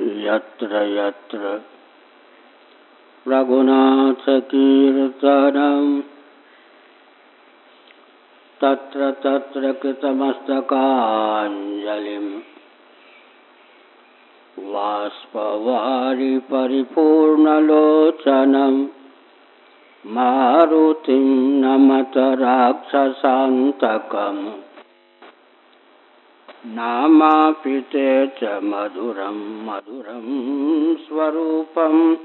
यत्र यत्र। रघुनाथकीर्तनम् तत्र तत्र कृतमस्तकाञ्जलिम् वाष्पवारि परिपूर्णलोचनम् मारुतिं नमत राक्षसान्तकम् नामापि च मधुरं मधुरं स्वरूपम्।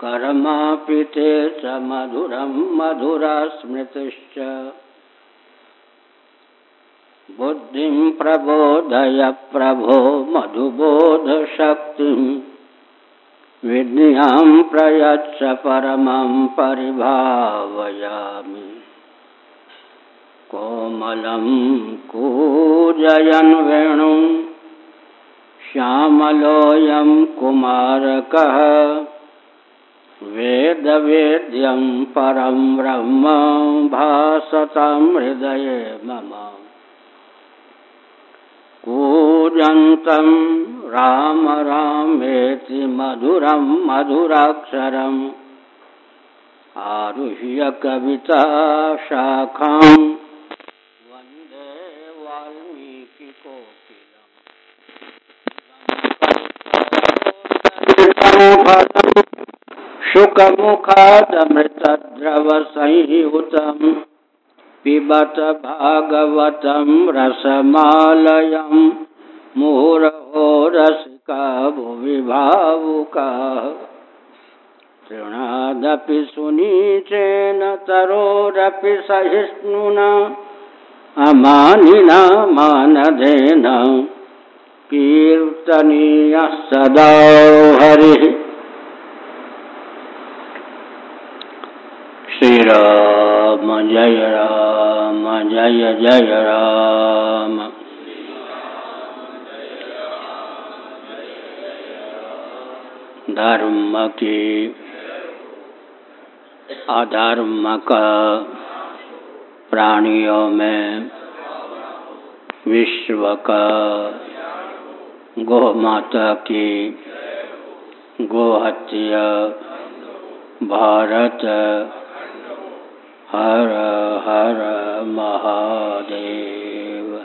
कर्मापि ते च मधुरं, मधुरस्मृतिश्च। बुद्धिं प्रबोधय प्रभो मधुबोधशक्तिम् विद्यां प्रयच्छ परमं परिभावयामि। कोमलं कूजयन् वेणुं श्यामलोऽयं कुमारकः वेदवेद्यं परं ब्रह्म भासतां हृदये मम। कूजन्तं राम रामेति मधुरं मधुराक्षरम् आरुह्य कविता शाखाम् वंदे वाल्मीकिकोकिलम् शुकमुखादमृतद्रवसंयुतम् पिबत भागवतं रसमालयं मुहुरहो रसिका भुवि भावुकाः तृणादपि सुनीचेन तरोरपि सहिष्णुना, अमानिना मानधेन। कीर्तनीयः सदा हरिः। श्रीराम जय राम, जय जय राम। धर्म की अधर्म का प्राणियों में विश्व का गौ माता की गोहत्या। भारत हर हर महादेव।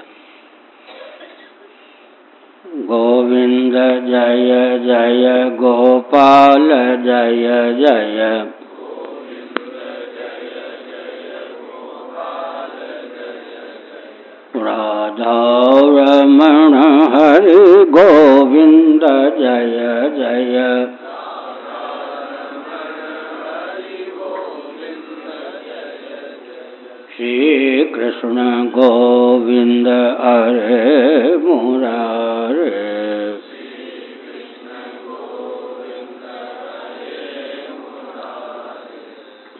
गोविंद जय जय गोपाल जय जय। राधारमण हरि गोविंद जय जय। श्री कृष्ण गोविंद अरे मुरारे।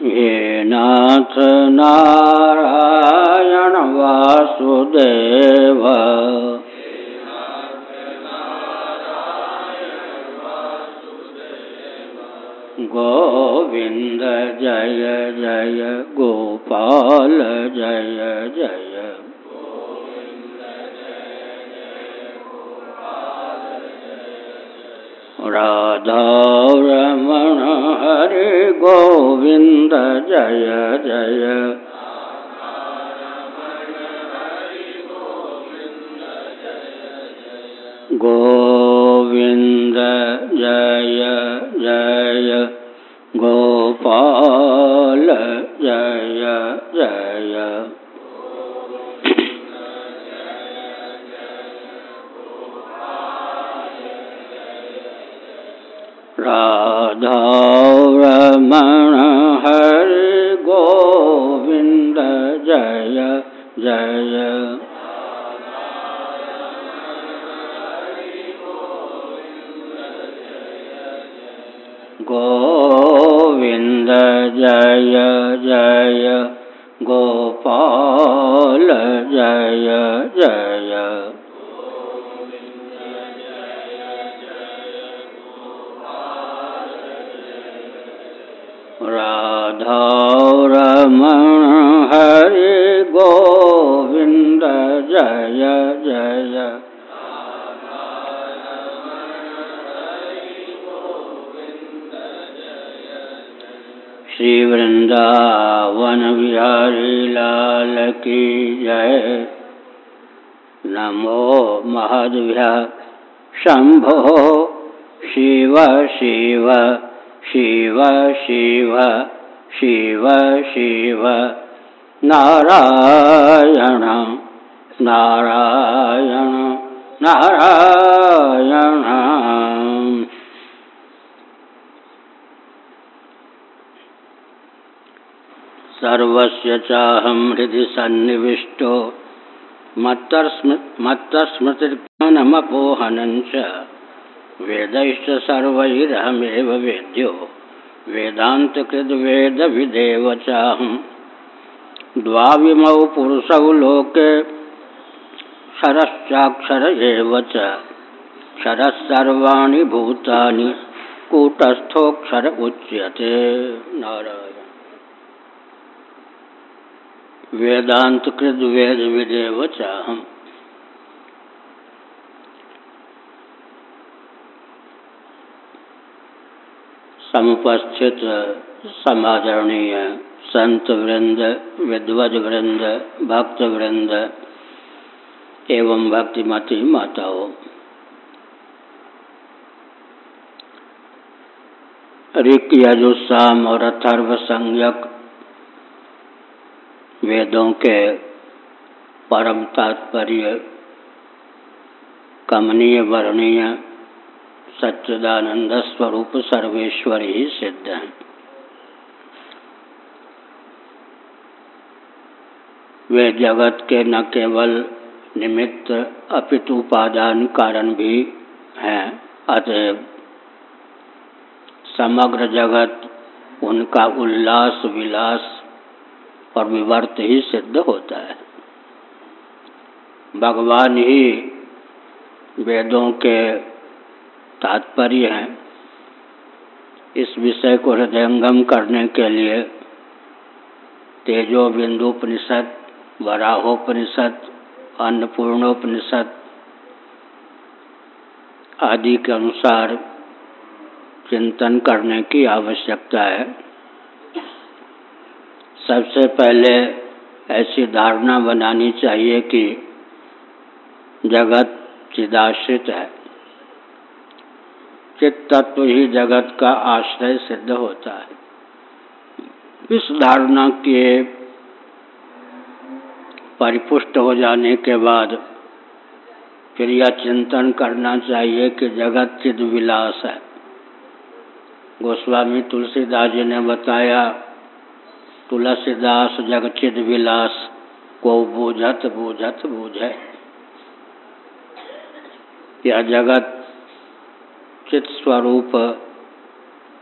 ये नाथ नारायण वासुदेव। गोविंद जय जय गोपाल जय जय। राधा रमण हरे गोविंद जय जय। गोविंद जय जय गोपाल जय जय। राधा शंभो शिव शिव शिव शिव शिव शिव। नारायण नारायण नारायण। सर्वस्य चाहं हृदि सन्निविष्टो। मत्तस्मृतिर्ज्ञानमपोहनं च वेदैश्च सर्वैरहमेव वेद्यो। वेदान्तकृद्वेदविदेव चाहं द्वाविमौ पुरुषौ लोके क्षरश्चाक्षर एव च। क्षरः सर्वाणि भूतानि कूटस्थोक्षर उच्यते। नारायण। वेदांत कृत वेद विदेव चाहम समुपस्थित समादरणीय संत वृंद, विद्वज वृंद, भक्त वृंद एवं भक्तिमती माताओं। ऋक यजुस्साम और अथर्व संज्ञक वेदों के परम तात्पर्य, कमनीय, वर्णीय सच्चिदानंद स्वरूप सर्वेश्वर ही सिद्ध। हैं वे जगत के न केवल निमित्त अपितु उपादान कारण भी हैं, अतएव समग्र जगत उनका उल्लास, विलास और विवर्त ही सिद्ध होता है। भगवान ही वेदों के तात्पर्य हैं। इस विषय को हृदयंगम करने के लिए तेजो बिंदुपनिषद वराहोपनिषद, अन्नपूर्णोपनिषद आदि के अनुसार चिंतन करने की आवश्यकता है। सबसे पहले ऐसी धारणा बनानी चाहिए कि जगत चिदाश्रित है। चित्त तत्व ही जगत का आश्रय सिद्ध होता है। इस धारणा के परिपुष्ट हो जाने के बाद फिर यह चिंतन करना चाहिए कि जगत चिद विलास है। गोस्वामी तुलसीदास जी ने बताया, तुलसीदास जगचिद विलास को बूझत बूझत बूझे। यह जगत चित स्वरूप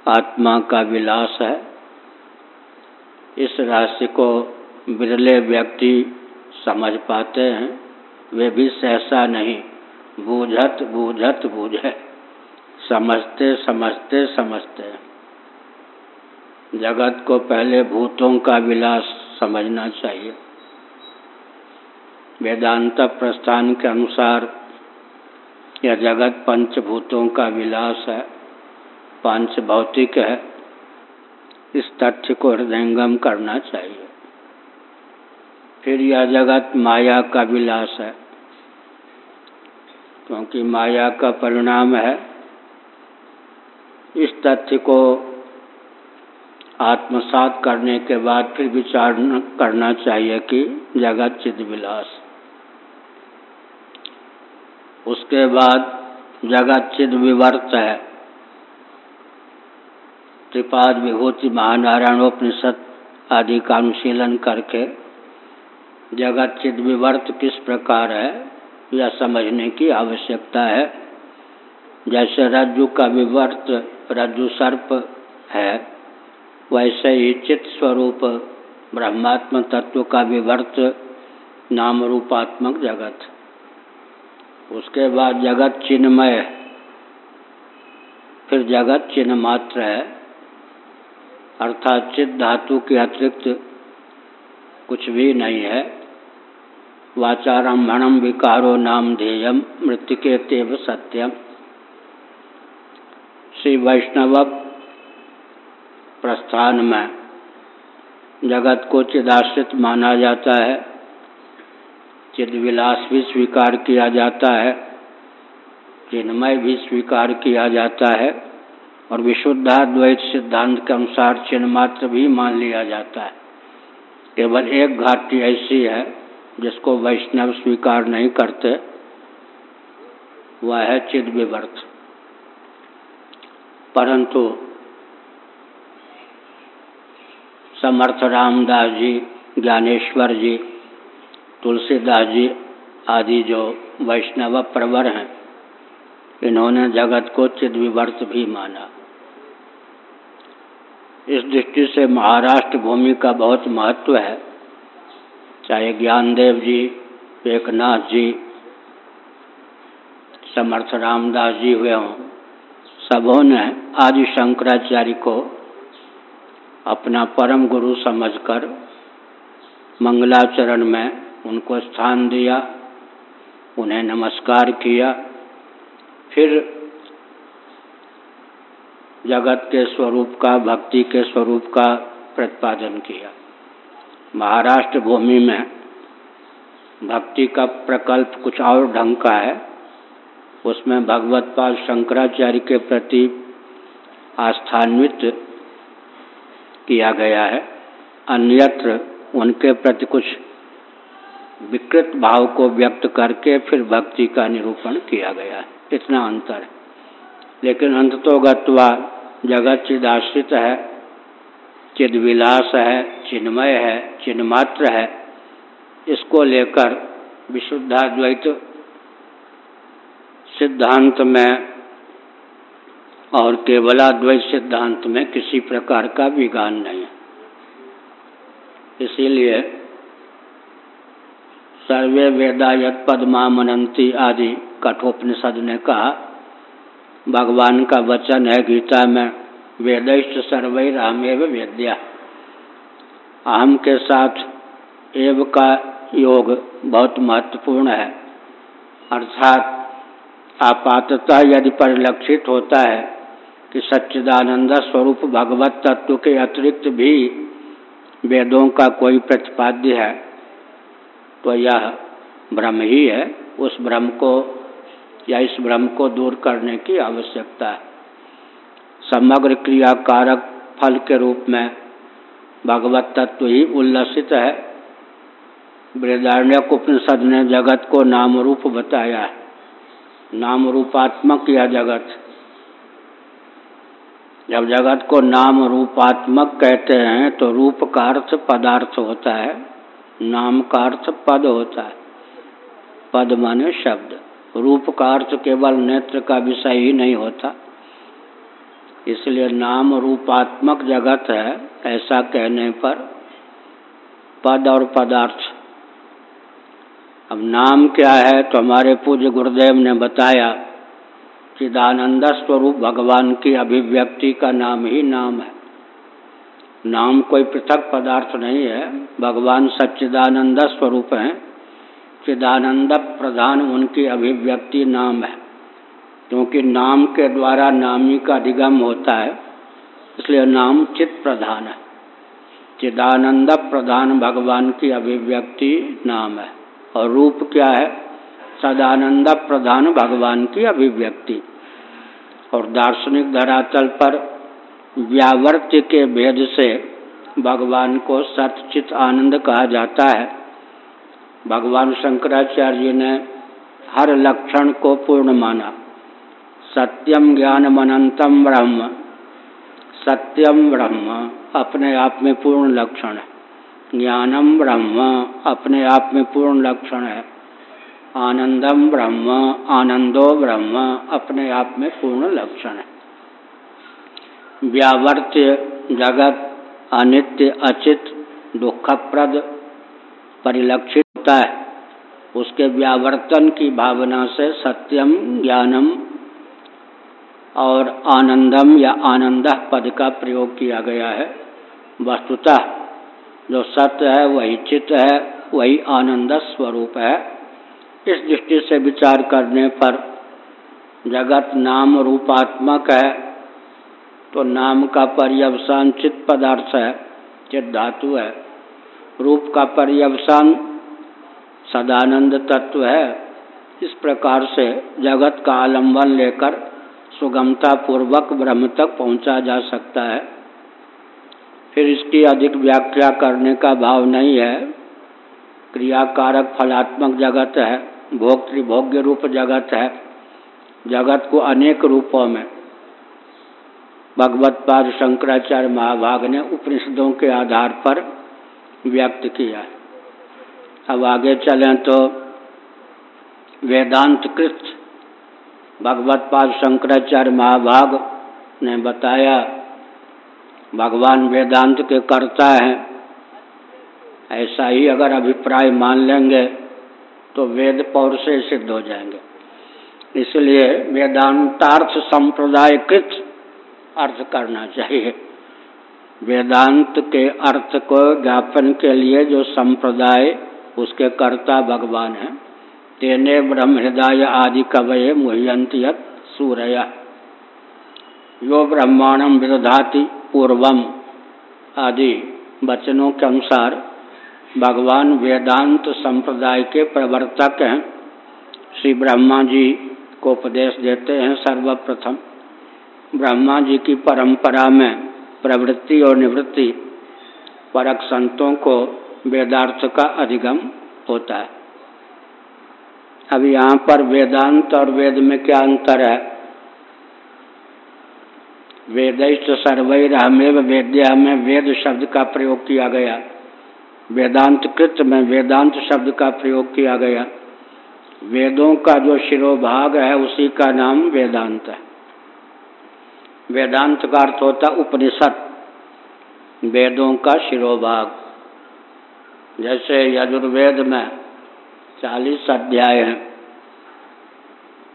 आत्मा का विलास है। इस राशि को बिरले व्यक्ति समझ पाते हैं। वे भी सहसा नहीं, बूझत बूझत, बूझे। समझते समझते समझते। जगत को पहले भूतों का विलास समझना चाहिए। वेदांत प्रस्थान के अनुसार यह जगत पंचभूतों का विलास है पंच भौतिक है। इस तथ्य को हृदयंगम करना चाहिए। फिर यह जगत माया का विलास है, क्योंकि माया का परिणाम है। इस तथ्य को आत्मसात करने के बाद फिर विचार करना चाहिए कि जगत चिद विलास। उसके बाद जगत चिद विवर्त है। त्रिपाद विभूति महानारायण उपनिषद आदि का अनुशीलन करके जगत चिद विवर्त किस प्रकार है, यह समझने की आवश्यकता है। जैसे रज्जु का विवर्त रज्जु सर्प है, वैसे ही चित्त स्वरूप ब्रह्मात्म तत्व का विवर्त नाम रूपात्मक जगत। उसके बाद जगत चिन्मय। फिर जगत चिन्ह मात्र है। अर्थात चित्त धातु के अतिरिक्त कुछ भी नहीं है। वाचारम्भणम विकारो नाम ध्येयम मृत्यु के तेव सत्यम श्री वैष्णव प्रस्थान में जगत को चिदाश्रित माना जाता है। चिद विलास भी स्वीकार किया जाता है। चिन्मय भी स्वीकार किया जाता है और विशुद्धाद्वैत सिद्धांत के अनुसार चिन्ह मात्र भी मान लिया जाता है। केवल एक घाटी ऐसी है जिसको वैष्णव स्वीकार नहीं करते, वह है चिद विवर्त। परंतु समर्थ रामदास जी, ज्ञानेश्वर जी तुलसीदास जी आदि जो वैष्णव प्रवर हैं, इन्होंने जगत को चिद विवर्त भी माना। इस दृष्टि से महाराष्ट्र भूमि का बहुत महत्व है। चाहे ज्ञानदेव जी, एकनाथ जी, समर्थ रामदास जी हुए हों, सबों ने आदि शंकराचार्य को अपना परम गुरु समझकर मंगलाचरण में उनको स्थान दिया, उन्हें नमस्कार किया। फिर जगत के स्वरूप का, भक्ति के स्वरूप का प्रतिपादन किया। महाराष्ट्र भूमि में भक्ति का प्रकल्प कुछ और ढंग का है। उसमें भगवत पाल शंकराचार्य के प्रति आस्थान्वित किया गया है। अन्यत्र उनके प्रति कुछ विकृत भाव को व्यक्त करके फिर भक्ति का निरूपण किया गया है। इतना अंतर है। लेकिन अंततोगत्वा जगत चिदाश्रित है, चिदविलास है, चिन्मय है, चिन्मात्र है। इसको लेकर विशुद्धाद्वैत सिद्धांत में और केवलाद्वैत सिद्धांत में किसी प्रकार का विज्ञान नहीं है। इसीलिए सर्वे वेदा यद पदमा मनंती आदि कठोपनिषद ने कहा, भगवान का वचन है, गीता में वेदिष्ट सर्वै रामेव वेद्या। अहम के साथ एव का योग बहुत महत्वपूर्ण है। अर्थात आपातः यदि परिलक्षित होता है कि सच्चिदानंद स्वरूप भगवत तत्व के अतिरिक्त भी वेदों का कोई प्रतिपाद्य है तो यह भ्रम ही है। उस भ्रम को या इस भ्रम को दूर करने की आवश्यकता है। समग्र क्रियाकारक फल के रूप में भगवत तत्व ही उल्लसित है। बृदारण्य उपनिषद ने जगत को नाम रूप बताया है। नाम रूपात्मक यह जगत? जब जगत को नाम रूपात्मक कहते हैं तो रूप का अर्थ पदार्थ होता है। नाम का अर्थ पद होता है। पद माने शब्द। रूप का अर्थ केवल नेत्र का विषय ही नहीं होता। इसलिए नाम रूपात्मक जगत है, ऐसा कहने पर पद और पदार्थ। अब नाम क्या है तो हमारे पूज्य गुरुदेव ने बताया चिदानंद स्वरूप भगवान की अभिव्यक्ति का नाम ही नाम है। नाम कोई पृथक पदार्थ नहीं है। भगवान सच्चिदानंद स्वरूप हैं। चिदानंद प्रधान उनकी अभिव्यक्ति नाम है। क्योंकि नाम के द्वारा नामी का अधिगम होता है, इसलिए नाम चित प्रधान है। चिदानंद प्रधान भगवान की अभिव्यक्ति नाम है। और रूप क्या है? सदानंद प्रधान भगवान की अभिव्यक्ति। और दार्शनिक धरातल पर व्यावर्त्य के भेद से भगवान को सतचित आनंद कहा जाता है। भगवान शंकराचार्य ने हर लक्षण को पूर्ण माना। सत्यम ज्ञान अनंतम ब्रह्म। सत्यम ब्रह्म अपने आप में पूर्ण लक्षण है। ज्ञानम ब्रह्म अपने आप में पूर्ण लक्षण है। आनंदम ब्रह्म, आनंदो ब्रह्म अपने आप में पूर्ण लक्षण है। व्यावर्त्य जगत, अनित्य, अचित, दुखप्रद परिलक्षित होता है। उसके व्यावर्तन की भावना से सत्यम ज्ञानम और आनंदम या आनंद पद का प्रयोग किया गया है। वस्तुतः जो सत्य है, वही चित्त है, वही आनंद स्वरूप है। इस दृष्टि से विचार करने पर जगत नाम रूपात्मक है। तो नाम का पर्यवसान चित्त पदार्थ है, चित धातु है। रूप का पर्यवसान सदानंद तत्व है। इस प्रकार से जगत का आलंबन लेकर सुगमता पूर्वक ब्रह्म तक पहुँचा जा सकता है। फिर इसकी अधिक व्याख्या करने का भाव नहीं है। क्रियाकारक फलात्मक जगत है, भोक्तृभोग्य रूप जगत है। जगत को अनेक रूपों में भगवत पाद शंकराचार्य महाभाग ने उपनिषदों के आधार पर व्यक्त किया अब आगे चलें तो वेदांत कृत भगवत पाद शंकराचार्य महाभाग ने बताया, भगवान वेदांत के कर्ता हैं, ऐसा ही अगर अभिप्राय मान लेंगे तो वेद पौर से सिद्ध हो जाएँगे। इसलिए वेदांतार्थ संप्रदाय कृत अर्थ करना चाहिए। वेदांत के अर्थ को ज्ञापन के लिए जो संप्रदाय, उसके कर्ता भगवान हैं, तेने ब्रह्म हृदय आदि कवय मुह्यंत सूर्य। यो ब्रह्मांडम विदधाति पूर्वम आदि वचनों के अनुसार भगवान वेदांत संप्रदाय के प्रवर्तक हैं। श्री ब्रह्मा जी को उपदेश देते हैं सर्वप्रथम। ब्रह्मा जी की परंपरा में प्रवृत्ति और निवृत्ति परक संतों को वेदार्थ का अधिगम होता है। अब यहाँ पर वेदांत और वेद में क्या अंतर है? वेदिष्ट सर्वैरहमेव वेद्या में वेद शब्द का प्रयोग किया गया। वेदांत कृत में वेदांत शब्द का प्रयोग किया गया। वेदों का जो शिरोभाग है, उसी का नाम वेदांत है। वेदांत का अर्थ होता उपनिषद, वेदों का शिरोभाग। जैसे यजुर्वेद में चालीस अध्याय हैं,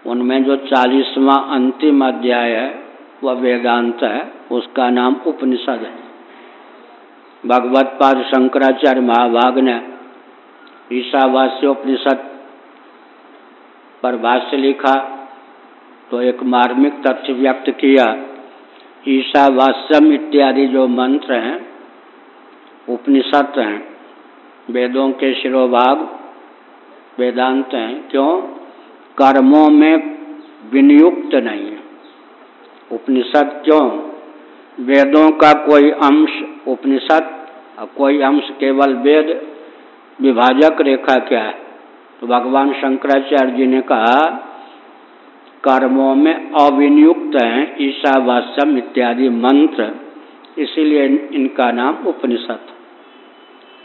उनमें जो चालीसवां अंतिम अध्याय है, वह वेदांत है, उसका नाम उपनिषद है। भगवत पाद शंकराचार्य महाभाग ने ईशावास्य उपनिषद पर भाष्य लिखा तो एक मार्मिक तथ्य व्यक्त किया ईशावास्यम इत्यादि जो मंत्र हैं, उपनिषद हैं, वेदों के शिरोभाग वेदांत हैं, क्यों? कर्मों में विनियुक्त नहीं है। उपनिषद क्यों? वेदों का कोई अंश उपनिषद और कोई अंश केवल वेद विभाजक रेखा क्या है? तो भगवान शंकराचार्य जी ने कहा कर्मों में अविनियुक्त हैं, ईशावास्यम इत्यादि मंत्र। इसीलिए इनका नाम उपनिषद।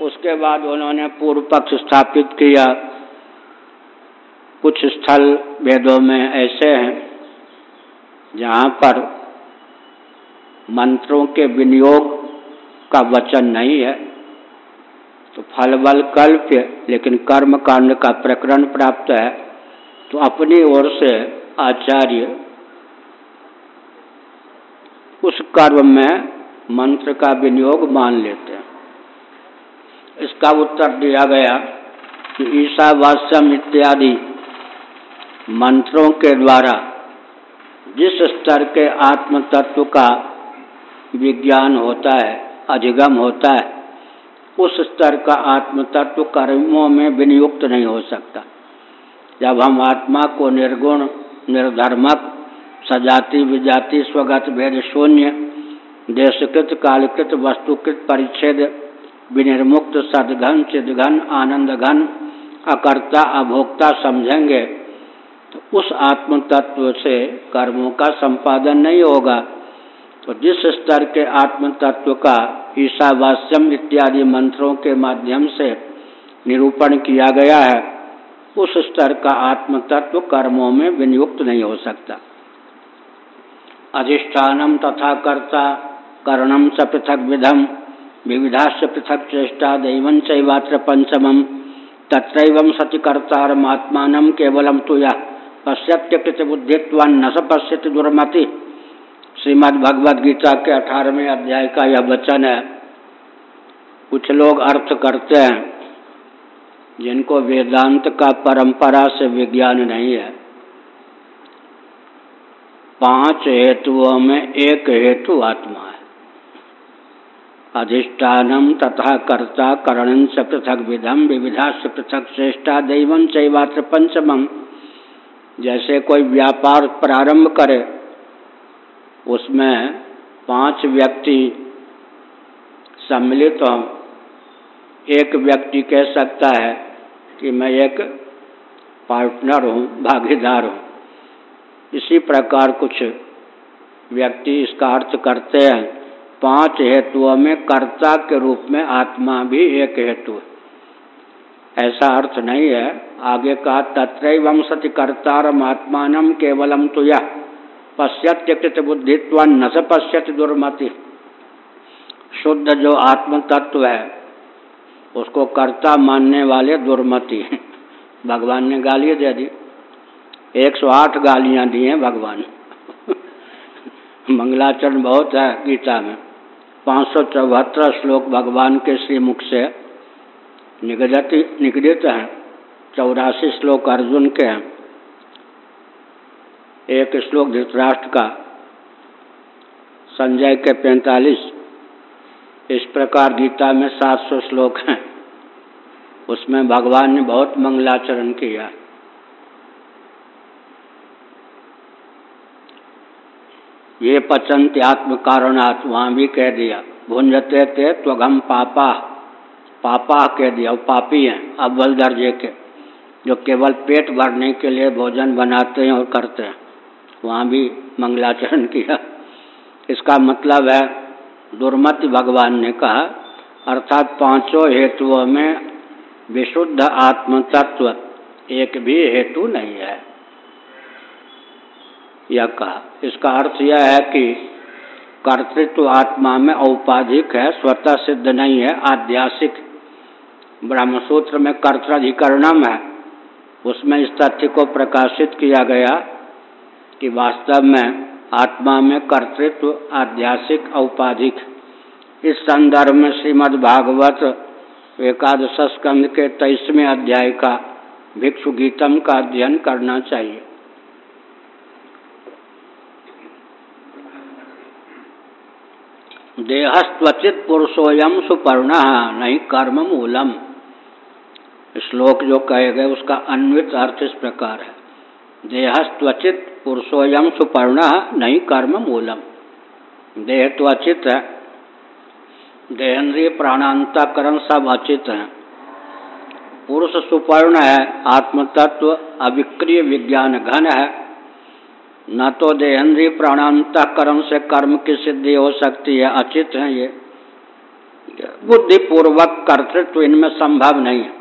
उसके बाद उन्होंने पूर्व पक्ष स्थापित किया। कुछ स्थल वेदों में ऐसे हैं, जहाँ पर मंत्रों के विनियोग का वचन नहीं है। तो फल बल कल्प लेकिन कर्म कांड का प्रकरण प्राप्त है। तो अपनी ओर से आचार्य उस कर्म में मंत्र का विनियोग मान लेते हैं। इसका उत्तर दिया गया कि ईशावास्यम इत्यादि मंत्रों के द्वारा जिस स्तर के आत्म तत्व का विज्ञान होता है, अधिगम होता है, उस स्तर का आत्म तत्व कर्मों में विनियुक्त नहीं हो सकता। जब हम आत्मा को निर्गुण निर्धर्मक सजाति विजाति, स्वगत भेद शून्य, देशकृत, कालकृत, वस्तुकृत, परिच्छेद, विनिर्मुक्त, सदघन, चिदघन आनंद घन अकर्ता, अभोक्ता समझेंगे। तो उस आत्म तत्व से कर्मों का संपादन नहीं होगा। तो जिस स्तर के आत्म तत्व का ईशावास्यम इत्यादि मंत्रों के माध्यम से निरूपण किया गया है उस स्तर का आत्म तत्व कर्मों में विनियुक्त नहीं हो सकता। अधिष्ठानम तथा कर्ता, कर्णम च पृथक विधम विविधा से पृथक चेष्टा दैवन चैवात्र पंचमम तत्रैव सति कर्तारमात्मान केवलम तो यह पश्यत्य कृत न स पश्यति दुर्मति। श्रीमद् भगवद गीता के अठारहवें अध्याय का यह वचन है। कुछ लोग अर्थ करते हैं। जिनको वेदांत का परंपरा से विज्ञान नहीं है। पाँच हेतुओं में एक हेतु आत्मा है। अधिष्ठान तथा कर्ता करण से पृथक विधम विविधा से पृथक श्रेष्ठा दैव चैवात्र पंचमम जैसे कोई व्यापार प्रारंभ करे, उसमें पाँच व्यक्ति सम्मिलित हों। एक व्यक्ति कह सकता है कि मैं एक पार्टनर हूँ, भागीदार हूँ। इसी प्रकार कुछ व्यक्ति इसका अर्थ करते हैं, पाँच हेतुओं में कर्ता के रूप में आत्मा भी एक हेतु है। ऐसा अर्थ नहीं है। आगे कहा तत्र सति कर्तारम आत्मान केवलम तो यह पश्यत्य कृत न स पश्यत दुर्मति। शुद्ध जो आत्म तत्व है उसको कर्ता मानने वाले दुर्मति भगवान ने गाली दे दी। 108 गालियाँ दी हैं भगवान। मंगलाचरण बहुत है गीता में। पाँच सौ चौहत्तर श्लोक भगवान के श्रीमुख से निगदित निगदित हैं। चौरासी श्लोक अर्जुन के हैं। एक श्लोक धृतराष्ट्र का। संजय के पैंतालीस। इस प्रकार गीता में सात सौ श्लोक हैं। उसमें भगवान ने बहुत मंगलाचरण किया। ये पचंत आत्म कारणात् वहाँ भी कह दिया भुंजते थे त्वघम पापा पापा कह दिया, वो पापी हैं अव्वल दर्जे के, जो केवल पेट भरने के लिए भोजन बनाते हैं और करते हैं, वहाँ भी मंगलाचरण किया। इसका मतलब है, दुर्मति भगवान ने कहा, अर्थात पाँचों हेतुओं में विशुद्ध आत्म तत्व एक भी हेतु नहीं है। यह कहा। इसका अर्थ यह है कि कर्तृत्व आत्मा में औपाधिक है, स्वतः सिद्ध नहीं है, आध्यासिक। ब्रह्मसूत्र में कर्ताधिकरणम है। उसमें इस तथ्य को प्रकाशित किया गया कि वास्तव में आत्मा में कर्तृत्व आध्यासिक औपाधिक। इस संदर्भ में श्रीमद् भागवत एकादश स्कंद के तेईसवें अध्याय का भिक्षु गीतम का अध्ययन करना चाहिए। देहस्त्वचित पुरुषोयम सुपर्ण नहीं कर्म मूलम। श्लोक जो कहे गए, उसका अन्वित अर्थ इस प्रकार है। देहस्त्वचित पुरुषोयम सुपर्ण नहीं कर्म मूलम। देह तो अचित है देहेंद्रिय प्राणांतकरण सब अचित हैं। पुरुष सुपर्ण है, आत्मतत्व अविक्रिय विज्ञान घन है। न तो देहेंद्रीय प्राणांतकरण से कर्म की सिद्धि हो सकती है, अचित है ये। बुद्धिपूर्वक कर्तृत्व इनमें संभव नहीं है।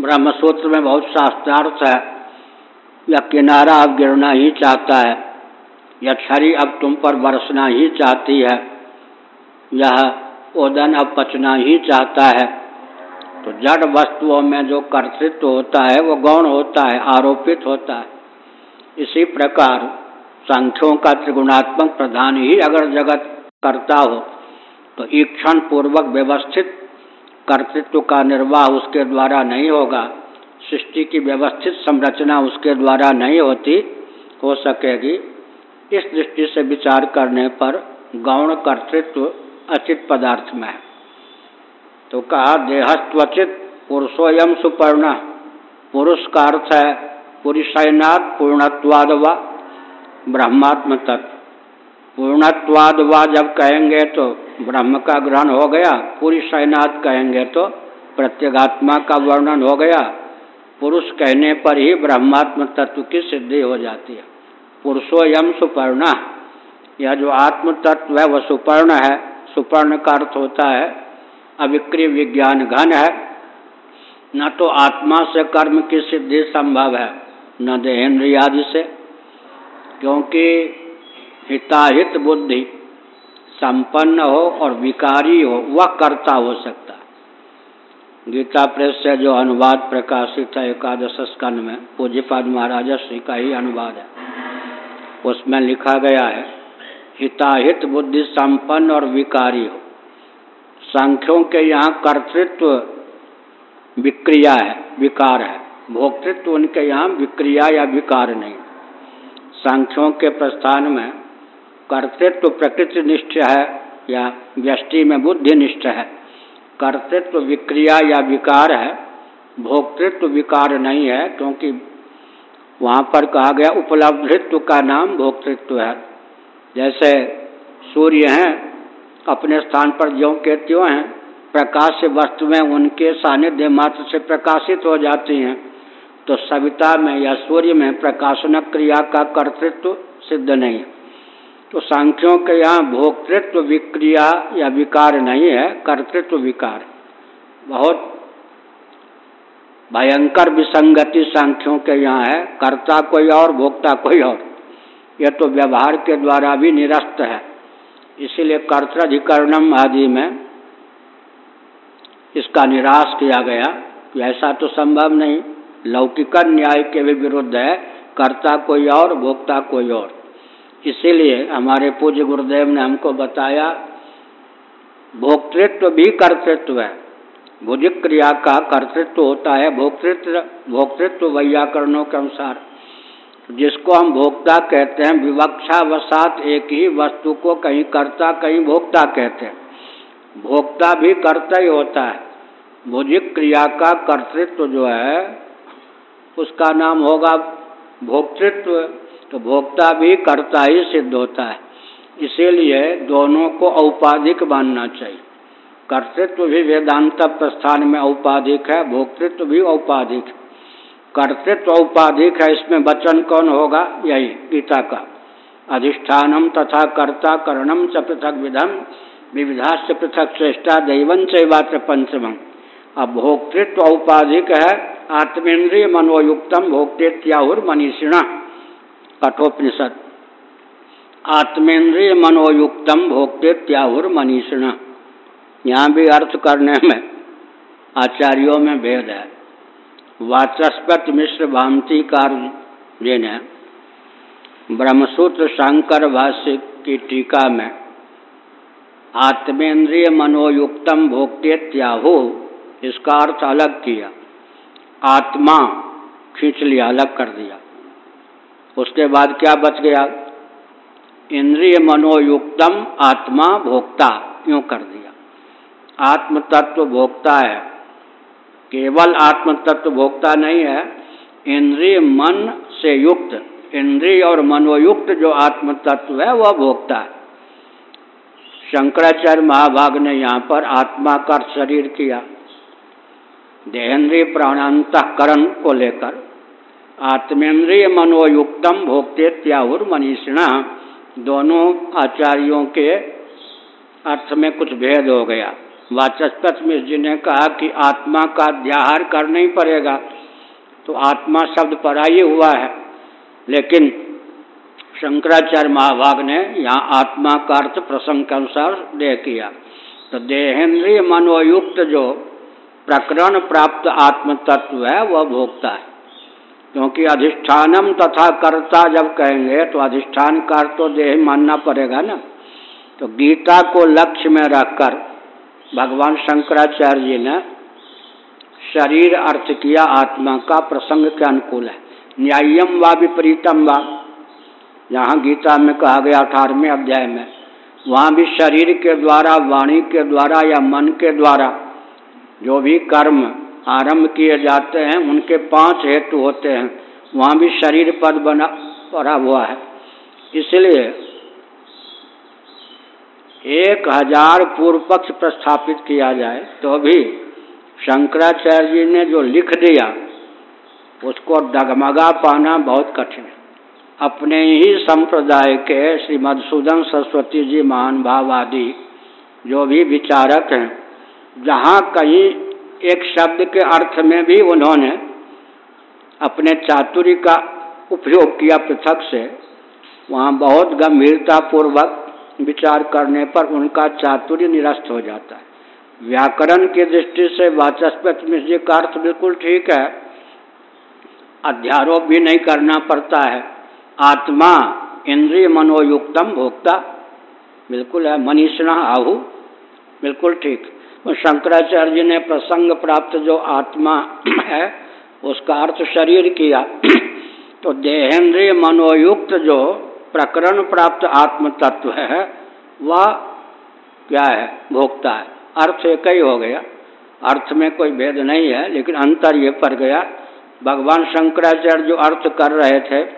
ब्रह्मसूत्र में बहुत शास्त्रार्थ है, या किनारा अब गिरना ही चाहता है, या छरी अब तुम पर बरसना ही चाहती है। यह ओदन अब पचना ही चाहता है। तो जड़ वस्तुओं में जो कर्तृत्व होता है, वो गौण होता है, आरोपित होता है। इसी प्रकार संख्यों का त्रिगुणात्मक प्रधान ही अगर जगत करता हो तो ईक्षण पूर्वक व्यवस्थित कर्तृत्व का निर्वाह उसके द्वारा नहीं होगा। सृष्टि की व्यवस्थित संरचना उसके द्वारा नहीं होती, हो सकेगी। इस दृष्टि से विचार करने पर गौण कर्तृत्व अचित पदार्थ में। तो कहा, देहस्त्वचित पुरुषोयम सुपर्ण। पुरुष का अर्थ है पुरुषनाथ पूर्णत्वाद व ब्रह्मात्म तत्व पूर्णत्वाद व जब कहेंगे तो ब्रह्म का ग्रहण हो गया पुरुषनाथ कहेंगे तो प्रत्यगात्मा का वर्णन हो गया। पुरुष कहने पर ही ब्रह्मात्म तत्व की सिद्धि हो जाती है। पुरुषो यम सुपर्ण। यह जो आत्म तत्व है, वह सुपर्ण है। सुपर्ण का अर्थ होता है, अविक्रिय विज्ञान घन है। न तो आत्मा से कर्म की सिद्धि संभव है, न देहेंद्रियादि से, क्योंकि हिताहित बुद्धि संपन्न हो और विकारी हो, वह कर्ता हो सकता है। गीता प्रेस से जो अनुवाद प्रकाशित है एकादश स्कंद में पूज्यपाद महाराजा श्री का ही अनुवाद है। उसमें लिखा गया है हिताहित बुद्धि संपन्न और विकारी हो। संख्यों के यहाँ कर्तृत्व विक्रिया है, विकार है। भोक्तृत्व उनके यहाँ विक्रिया या विकार नहीं। संख्यों के प्रस्थान में कर्तृत्व प्रकृति निष्ठ है या व्यष्टि में बुद्धि निष्ठ है। कर्तृत्व विक्रिया या विकार है, भोक्तृत्व विकार नहीं है, क्योंकि वहाँ पर कहा गया उपलब्धित्व का नाम भोक्तृत्व है। जैसे सूर्य हैं, अपने स्थान पर ज्यों के त्यों हैं, प्रकाश से वस्तु में उनके सानिध्य मात्र से प्रकाशित हो जाती हैं। तो सविता में या सूर्य में प्रकाशन क्रिया का कर्तृत्व सिद्ध नहीं। है तो सांख्यों के यहाँ भोक्तृत्व विक्रिया या विकार नहीं है, कर्तृत्व विकार। बहुत भयंकर विसंगति सांख्यों के यहाँ है, कर्ता कोई और, भोक्ता कोई और। यह तो व्यवहार के द्वारा भी निरस्त है। इसीलिए कर्तधिकरणम आदि में इसका निराश किया गया कि ऐसा तो संभव नहीं। लौकिक न्याय के भी विरुद्ध है, कर्ता कोई और, भोक्ता कोई और। इसीलिए हमारे पूज्य गुरुदेव ने हमको बताया, भोक्तृत्व भी कर्तृत्व है। भुजिक क्रिया का कर्तृत्व होता है, भोक्तृत्व भोक्तृत्व वैयाकरणों के अनुसार। जिसको हम भोक्ता कहते हैं विवक्षा वसात एक ही वस्तु को कहीं कर्ता, कहीं भोक्ता कहते हैं। भोक्ता भी कर्ता ही होता है। भुजिक क्रिया का कर्तृत्व जो है, उसका नाम होगा भोक्तृत्व। तो भोक्ता भी कर्ता ही सिद्ध होता है। इसीलिए दोनों को औपाधिक मानना चाहिए। कर्तृत्व भी वेदांत प्रस्थान में औपाधिक है, भोक्तृत्व भी औपाधिक कर्तृत्व औपाधिक है, इसमें वचन कौन होगा? यही गीता का। अधिष्ठानम तथा कर्ता करणम च पृथक विधम, विविधाश्च पृथक श्रेष्ठा दैवन चैवात्र पंचम। अब भोक्तृत्व औपाधिक है आत्मेन्द्रिय मनोयुक्तम भोक्तृत्याहुर मनीषिणा। कठोपनिषद। आत्मेन्द्रिय मनोयुक्तम भोक्तृत्याहुर मनीषिणा। यहाँ भी अर्थ करने में आचार्यों में भेद है। वाचस्पत मिश्र भांतिकार जी ने ब्रह्मसूत्र शंकर भाष्य की टीका में आत्मेन्द्रिय मनोयुक्तम भोक्तेत्याहु इसका अर्थ अलग किया। आत्मा खींच लिया, अलग कर दिया। उसके बाद क्या बच गया? इंद्रिय मनोयुक्तम आत्मा भोक्ता, यूँ कर दिया। आत्म तत्व भोक्ता है। केवल आत्म तत्व भोक्ता नहीं है, इंद्रिय मन से युक्त, इंद्रिय और मनोयुक्त जो आत्म तत्व है, वह भोक्ता है। शंकराचार्य महाभाग ने यहाँ पर आत्मा का शरीर किया। देहेंद्रिय प्राणांतकरण को लेकर आत्मेन्द्रिय मनोयुक्तम भोक्ते त्याहुर मनीषिणा दोनों आचार्यों के अर्थ में कुछ भेद हो गया। वाचस्पत मिश्र जी ने कहा कि आत्मा का अध्याहार करना ही पड़ेगा तो आत्मा शब्द पर ही हुआ है। लेकिन शंकराचार्य महाभाग ने यहाँ आत्मा का अर्थ प्रसंग के अनुसार दे किया। तो देहेंद्रिय मनोयुक्त जो प्रकरण प्राप्त आत्म तत्व है, वह भोगता है। क्योंकि अधिष्ठानम तथा कर्ता जब कहेंगे तो अधिष्ठान कर तो देह मानना पड़ेगा ना। तो गीता को लक्ष्य में रखकर भगवान शंकराचार्य जी ने शरीर अर्थ किया आत्मा का प्रसंग के अनुकूल है। न्यायम व विपरीतम व। यहाँ गीता में कहा गया, अठारहवें अध्याय में, वहाँ भी शरीर के द्वारा, वाणी के द्वारा या मन के द्वारा जो भी कर्म आरंभ किए जाते हैं, उनके पाँच हेतु होते हैं। वहाँ भी शरीर पद बना, पड़ा हुआ है। इसलिए एक हज़ार पूर्व पक्ष प्रस्थापित किया जाए तो भी शंकराचार्य जी ने जो लिख दिया, उसको डगमगा पाना बहुत कठिन है। अपने ही संप्रदाय के श्री मधुसूदन सरस्वती जी महान भाव आदि जो भी विचारक हैं, जहाँ कहीं एक शब्द के अर्थ में भी उन्होंने अपने चातुर्य का उपयोग किया पृथक से, वहाँ बहुत गंभीरता पूर्वक विचार करने पर उनका चातुर्य निरस्त हो जाता है। व्याकरण की दृष्टि से वाचस्पत मिश्र का अर्थ बिल्कुल ठीक है। अध्यारोप भी नहीं करना पड़ता है। आत्मा इंद्रिय मनोयुक्तम भोक्ता। बिल्कुल है, मनीषणा आहु। बिल्कुल ठीक। तो शंकराचार्य जी ने प्रसंग प्राप्त जो आत्मा है, उसका अर्थ शरीर किया। तो देहेंद्रिय मनोयुक्त जो प्रकरण प्राप्त आत्म तत्व है, वह क्या है? भोक्ता है। अर्थ एक ही हो गया। अर्थ में कोई भेद नहीं है, लेकिन अंतर ये पड़ गया। भगवान शंकराचार्य जो अर्थ कर रहे थे,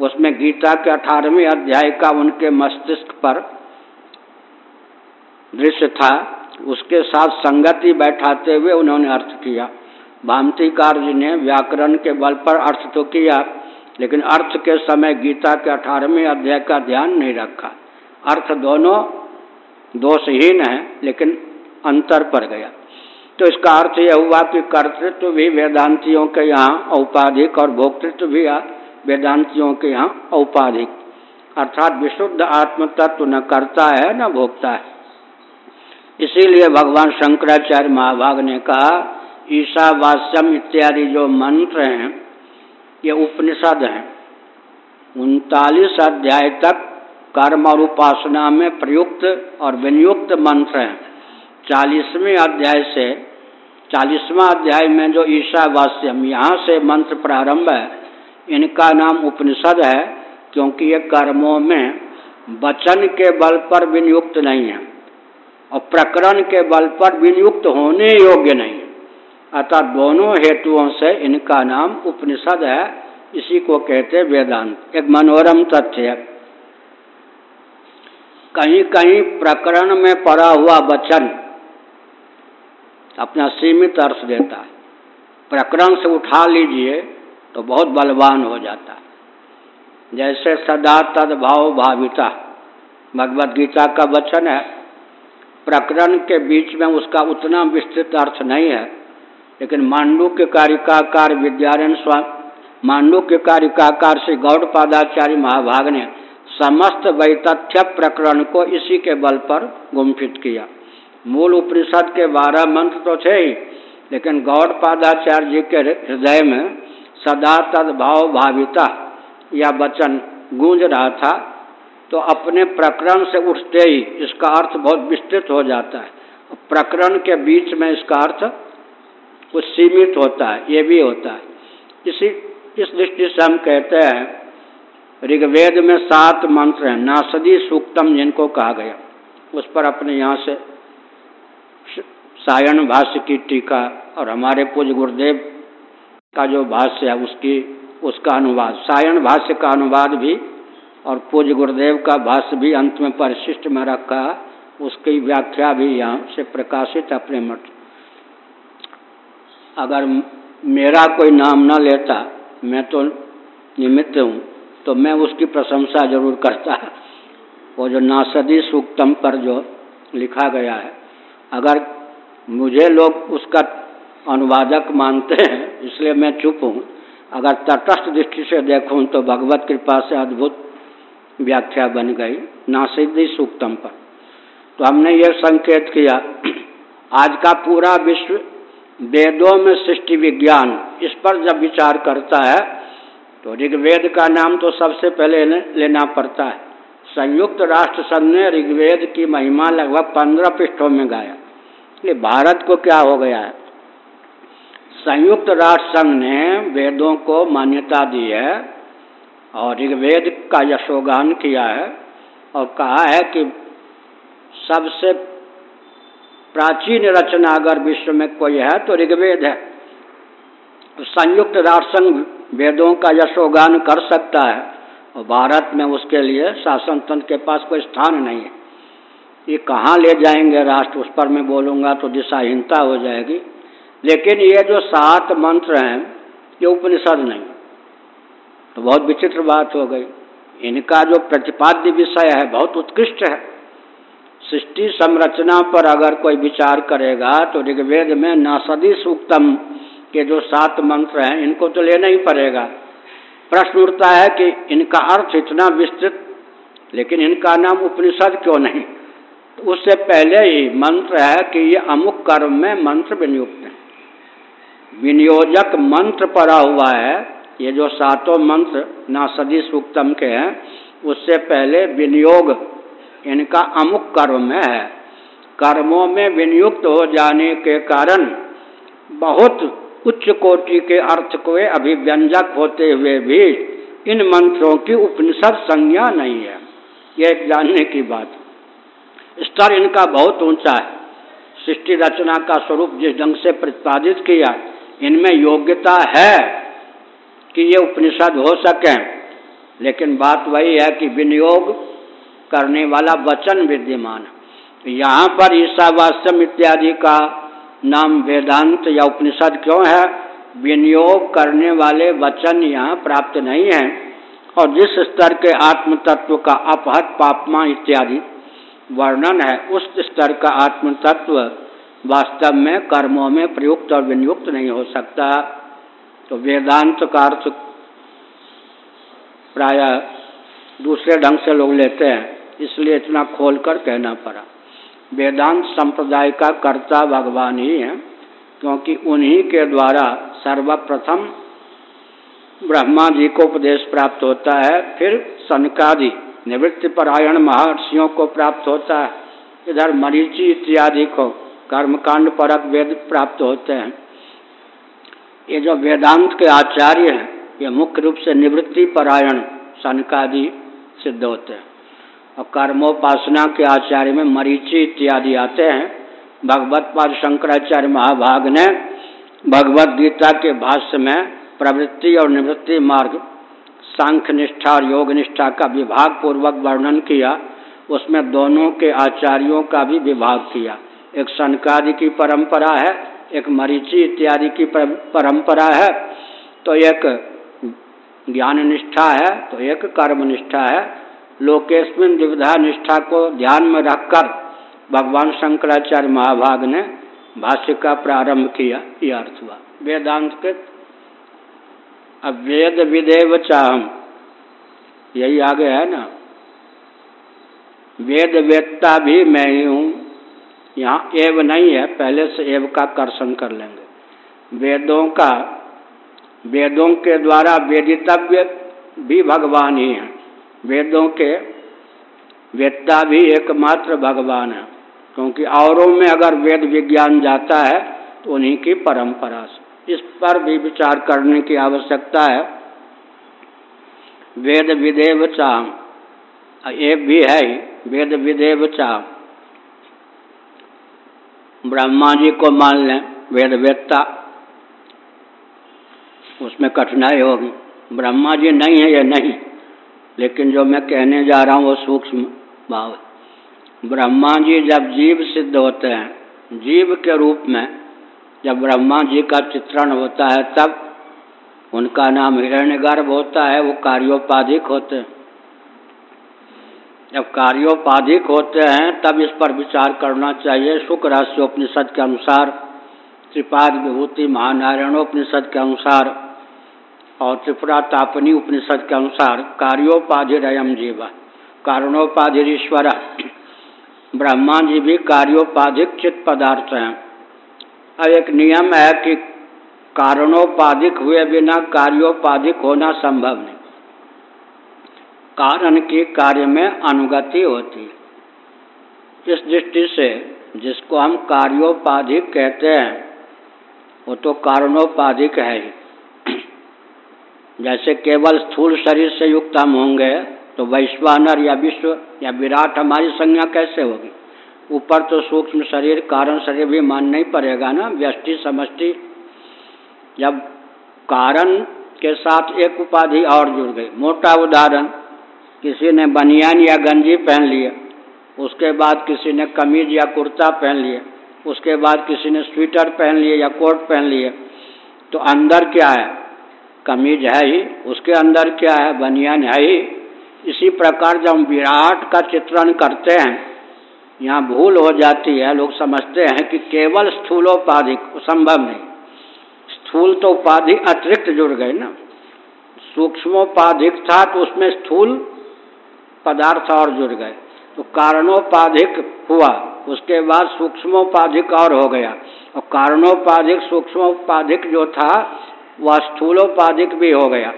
उसमें गीता के अठारहवें अध्याय का उनके मस्तिष्क पर दृश्य था। उसके साथ संगति बैठाते हुए उन्होंने अर्थ किया। भामतीकार जी ने व्याकरण के बल पर अर्थ तो किया लेकिन अर्थ के समय गीता के अठारहवें अध्याय का ध्यान नहीं रखा। अर्थ दोनों दोषहीन है, लेकिन अंतर पर गया। तो इसका अर्थ यह हुआ कि कर्तृत्व भी वेदांतियों के यहाँ औपाधिक और भोक्तृत्व भी वेदांतियों के यहाँ औपाधिक। अर्थात विशुद्ध आत्म तत्व न करता है, न भोगता है। इसीलिए भगवान शंकराचार्य महाभाग ने कहा, ईशावास्यम इत्यादि जो मंत्र हैं ये उपनिषद हैं। उनतालीस अध्याय तक कर्म और उपासना में प्रयुक्त और विनियुक्त मंत्र हैं। चालीसवें अध्याय से, चालीसवा अध्याय में जो ईशावास्यम यहाँ से मंत्र प्रारंभ है, इनका नाम उपनिषद है, क्योंकि ये कर्मों में वचन के बल पर विनियुक्त नहीं है और प्रकरण के बल पर विनियुक्त होने योग्य नहीं है। अतः दोनों हेतुओं से इनका नाम उपनिषद है, इसी को कहते वेदांत। एक मनोरम तथ्य कहीं कहीं प्रकरण में पड़ा हुआ वचन अपना सीमित अर्थ देता है। प्रकरण से उठा लीजिए तो बहुत बलवान हो जाता है। जैसे सदा तदभाव भाविता भगवद गीता का वचन है, प्रकरण के बीच में उसका उतना विस्तृत अर्थ नहीं है। लेकिन मांडू के कारिकाकार विद्यारण स्वामी मांडू के कारिकाकार से गौड़पादाचार्य महाभाग ने समस्त वैतथ्य प्रकरण को इसी के बल पर गुम्फित किया। मूल उपनिषद के बारह मंत्र तो थे ही, लेकिन गौड़पादाचार्य जी के हृदय में सदा तदभाव भाविता या वचन गूंज रहा था तो अपने प्रकरण से उठते ही इसका अर्थ बहुत विस्तृत हो जाता है। प्रकरण के बीच में इसका अर्थ कुछ सीमित होता है, ये भी होता है। इसी, इस दृष्टि से हम कहते हैं, ऋग्वेद में सात मंत्र हैं, नासदी सूक्तम जिनको कहा गया। उस पर अपने यहाँ से सायण भाष्य की टीका और हमारे पूज्य गुरुदेव का जो भाष्य है, उसकी, उसका अनुवाद, सायण भाष्य का अनुवाद भी और पूज्य गुरुदेव का भाष्य भी अंत में परिशिष्ट में रखा, उसकी व्याख्या भी यहाँ से प्रकाशित अपने मठ अगर मेरा कोई नाम न लेता, मैं तो निमित्त हूँ तो मैं उसकी प्रशंसा ज़रूर करता। वो जो नासदी सूक्तम पर जो लिखा गया है, अगर मुझे लोग उसका अनुवादक मानते हैं, इसलिए मैं चुप हूँ। अगर तटस्थ दृष्टि से देखूँ तो भगवत कृपा से अद्भुत व्याख्या बन गई नासिद्धि सूक्तम पर। तो हमने ये संकेत किया, आज का पूरा विश्व वेदों में सृष्टि विज्ञान, इस पर जब विचार करता है तो ऋग्वेद का नाम तो सबसे पहले लेना पड़ता है। संयुक्त राष्ट्र संघ ने ऋग्वेद की महिमा लगभग पंद्रह पृष्ठों में गाया। इसलिए भारत को क्या हो गया है? संयुक्त राष्ट्र संघ ने वेदों को मान्यता दी है और ऋग्वेद का यशोगान किया है और कहा है कि सबसे प्राचीन रचना अगर विश्व में कोई है तो ऋग्वेद है। तो संयुक्त राष्ट्र संघ वेदों का यशोगान कर सकता है और भारत में उसके लिए शासन तंत्र के पास कोई स्थान नहीं है। ये कहाँ ले जाएँगे राष्ट्र, उस पर मैं बोलूँगा तो दिशाहीनता हो जाएगी। लेकिन ये जो सात मंत्र हैं, ये उपनिषद नहीं। तो बहुत विचित्र बात हो गई। इनका जो प्रतिपाद्य विषय है, बहुत उत्कृष्ट है। सृष्टि संरचना पर अगर कोई विचार करेगा तो ऋग्वेद में नासदी सूक्तम के जो सात मंत्र हैं, इनको तो लेना ही पड़ेगा। प्रश्न उठता है कि इनका अर्थ इतना विस्तृत, लेकिन इनका नाम उपनिषद क्यों नहीं? तो उससे पहले ही मंत्र है कि ये अमुक कर्म में मंत्र विनियुक्त है। विनियोजक मंत्र पड़ा हुआ है, ये जो सातों मंत्र नासदी सूक्तम के हैं, उससे पहले विनियोग इनका अमुक कर्म में है। कर्मों में विनियुक्त हो जाने के कारण बहुत उच्च कोटि के अर्थ को अभिव्यंजक होते हुए भी इन मंत्रों की उपनिषद संज्ञा नहीं है। यह एक जानने की बात स्तर इनका बहुत ऊँचा है। सृष्टि रचना का स्वरूप जिस ढंग से प्रतिपादित किया, इनमें योग्यता है कि ये उपनिषद हो सके। लेकिन बात वही है कि विनियोग करने वाला वचन विद्यमान। यहाँ पर ईसावास्यम इत्यादि का नाम वेदांत या उपनिषद क्यों है? विनियोग करने वाले वचन यहाँ प्राप्त नहीं है। और जिस स्तर के आत्म तत्व का अपहत पापमा इत्यादि वर्णन है, उस स्तर का आत्म तत्व वास्तव में कर्मों में प्रयुक्त और विनियुक्त नहीं हो सकता। तो वेदांत का अर्थ प्राय दूसरे ढंग से लोग लेते हैं। इसलिए इतना खोलकर कहना पड़ा। वेदांत संप्रदाय का कर्ता भगवान ही है, क्योंकि उन्हीं के द्वारा सर्वप्रथम ब्रह्मा जी को उपदेश प्राप्त होता है, फिर सनकादि, निवृत्ति परायण महर्षियों को प्राप्त होता है, इधर मरीची इत्यादि को कर्मकांड परक वेद प्राप्त होते हैं। ये जो वेदांत के आचार्य हैं, ये मुख्य रूप से निवृत्ति परायण सनकादि सिद्ध होते हैं। और कर्मोपासना के आचार्य में मरीचि इत्यादि आते हैं। भगवत पाद शंकराचार्य महाभाग ने भगवत गीता के भाष्य में प्रवृत्ति और निवृत्ति मार्ग सांख्य निष्ठा और योग निष्ठा का विभाग पूर्वक वर्णन किया। उसमें दोनों के आचार्यों का भी विभाग किया। एक सनकादि की परंपरा है, एक मरीचि इत्यादि की परंपरा है। तो एक ज्ञान निष्ठा है तो एक कर्म निष्ठा है। लोकेशमिन द्विविधा निष्ठा को ध्यान में रखकर भगवान शंकराचार्य महाभाग ने भाष्य का प्रारंभ किया यह अर्थ हुआ। वेदांत के अब वेद विदेव चाहम। यही आगे है ना? वेद वेदता भी मैं ही हूँ। यहाँ एव नहीं है, पहले से एव का कर्षण कर लेंगे। वेदों का, वेदों के द्वारा वेदितव्य भी भगवान ही हैं। वेदों के वेदता भी एकमात्र भगवान है, क्योंकि औरों में अगर वेद विज्ञान जाता है तो उन्हीं की परंपरा से। इस पर भी विचार करने की आवश्यकता है। वेद विदेव चाम एक भी है ही, वेद विदेव चाम। ब्रह्मा जी को मान लें, वेद वेदता, उसमें कठिनाई होगी। ब्रह्मा जी नहीं है या नहीं? लेकिन जो मैं कहने जा रहा हूँ वो सूक्ष्म भाव ब्रह्मा जी जब जीव सिद्ध होते हैं, जीव के रूप में जब ब्रह्मा जी का चित्रण होता है, तब उनका नाम हिरण्य गर्भ होता है, वो कार्योपाधिक होते हैं। जब कार्योपाधिक होते हैं, तब इस पर विचार करना चाहिए। शुक्र रहस्योपनिषद के अनुसार, त्रिपाद विभूति महानारायणोपनिषद के अनुसार और त्रिपुरा तापनी उपनिषद के अनुसार कार्योपाधिरयम जीव कारणोपाधिरीश्वर। ब्रह्मा जी भी कार्योपाधिक चित्त पदार्थ हैं अब एक नियम है कि कारणोपाधिक हुए बिना कार्योपाधिक होना संभव नहीं। कारण की कार्य में अनुगति होती है। इस दृष्टि से जिसको हम कार्योपाधिक कहते हैं, वो तो कारणोपाधिक है ही। जैसे केवल स्थूल शरीर से युक्त हम होंगे तो वैश्वानर या विश्व या विराट हमारी संज्ञा कैसे होगी? ऊपर तो सूक्ष्म शरीर, कारण शरीर भी मानना ही पड़ेगा ना? व्यष्टि, समष्टि जब कारण के साथ एक उपाधि और जुड़ गई। मोटा उदाहरण, किसी ने बनियान या गंजी पहन लिए, उसके बाद किसी ने कमीज या कुर्ता पहन लिए, उसके बाद किसी ने स्वेटर पहन लिए या कोट पहन लिए तो अंदर क्या है? कमीज है ही उसके अंदर क्या है, बनियान है ही। इसी प्रकार जब हम विराट का चित्रण करते हैं, यहाँ भूल हो जाती है, लोग समझते हैं कि केवल स्थूलोपाधिक संभव नहीं। स्थूल तो उपाधि अतिरिक्त जुड़ गए ना। सूक्ष्मोपाधिक था तो उसमें स्थूल पदार्थ और जुड़ गए। तो कारणोपाधिक हुआ, उसके बाद सूक्ष्मोपाधिक और हो गया। और कारणोपाधिक, सूक्ष्मोपाधिक जो था वह स्थूलोपाधिक भी हो गया।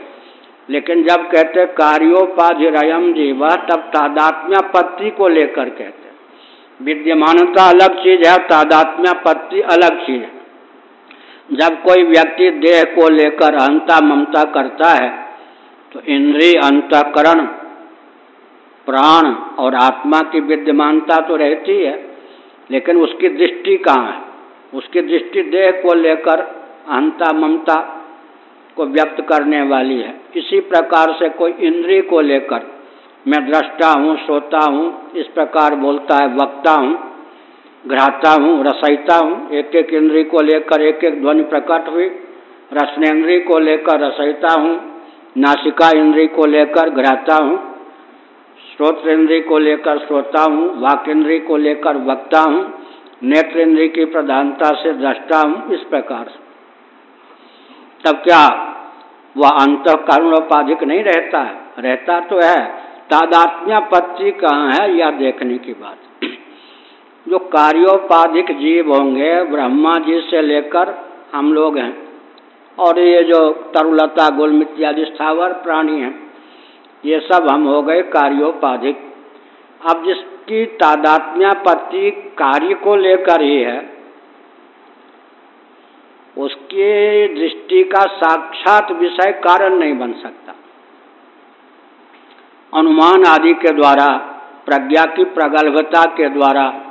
लेकिन जब कहते कार्योपाधि रयम जीवा, तब तादात्म्यापत्ति को लेकर कहते विद्यमानता अलग चीज़ है तादात्म्यापत्ति अलग चीज़ है। जब कोई व्यक्ति देह को लेकर अहंता ममता करता है तो इंद्रिय अंतकरण, प्राण और आत्मा की विद्यमानता तो रहती है, लेकिन उसकी दृष्टि कहाँ है? उसकी दृष्टि देह को लेकर अहंता ममता को व्यक्त करने वाली है। इसी प्रकार से कोई इंद्रिय को लेकर मैं दृष्टा हूँ श्रोता हूँ, इस प्रकार बोलता है, वक्ता हूँ, घ्राता हूँ, रसयिता हूँ एक एक इंद्रिय को लेकर एक एक ध्वनि प्रकट हुई, रसनेन्द्रिय को लेकर रसयता हूँ, नासिका इंद्रिय को लेकर घ्राता हूँ श्रोत्र इंद्रिय को लेकर श्रोता हूँ, वाक इंद्रिय को लेकर वक्ता हूँ, नेत्र इंद्रिय की प्रधानता से दृष्टा हूँ, इस प्रकार से। तब क्या वह अंत करुणोपाधिक नहीं रहता है? रहता तो है। तादात्म्य पत्ति कहाँ है यह देखने की बात। जो कार्योपाधिक जीव होंगे, ब्रह्मा जी से लेकर हम लोग हैं, और ये जो तरुलता गुलम इत्यादि स्थावर प्राणी हैं, ये सब हम हो गए कार्योपाधिक। अब जिसकी तादात्म्य तादात्म्यापत्ति कार्य को लेकर ही है उसकी दृष्टि का साक्षात विषय कारण नहीं बन सकता। अनुमान आदि के द्वारा, प्रज्ञा की प्रगल्भता के द्वारा,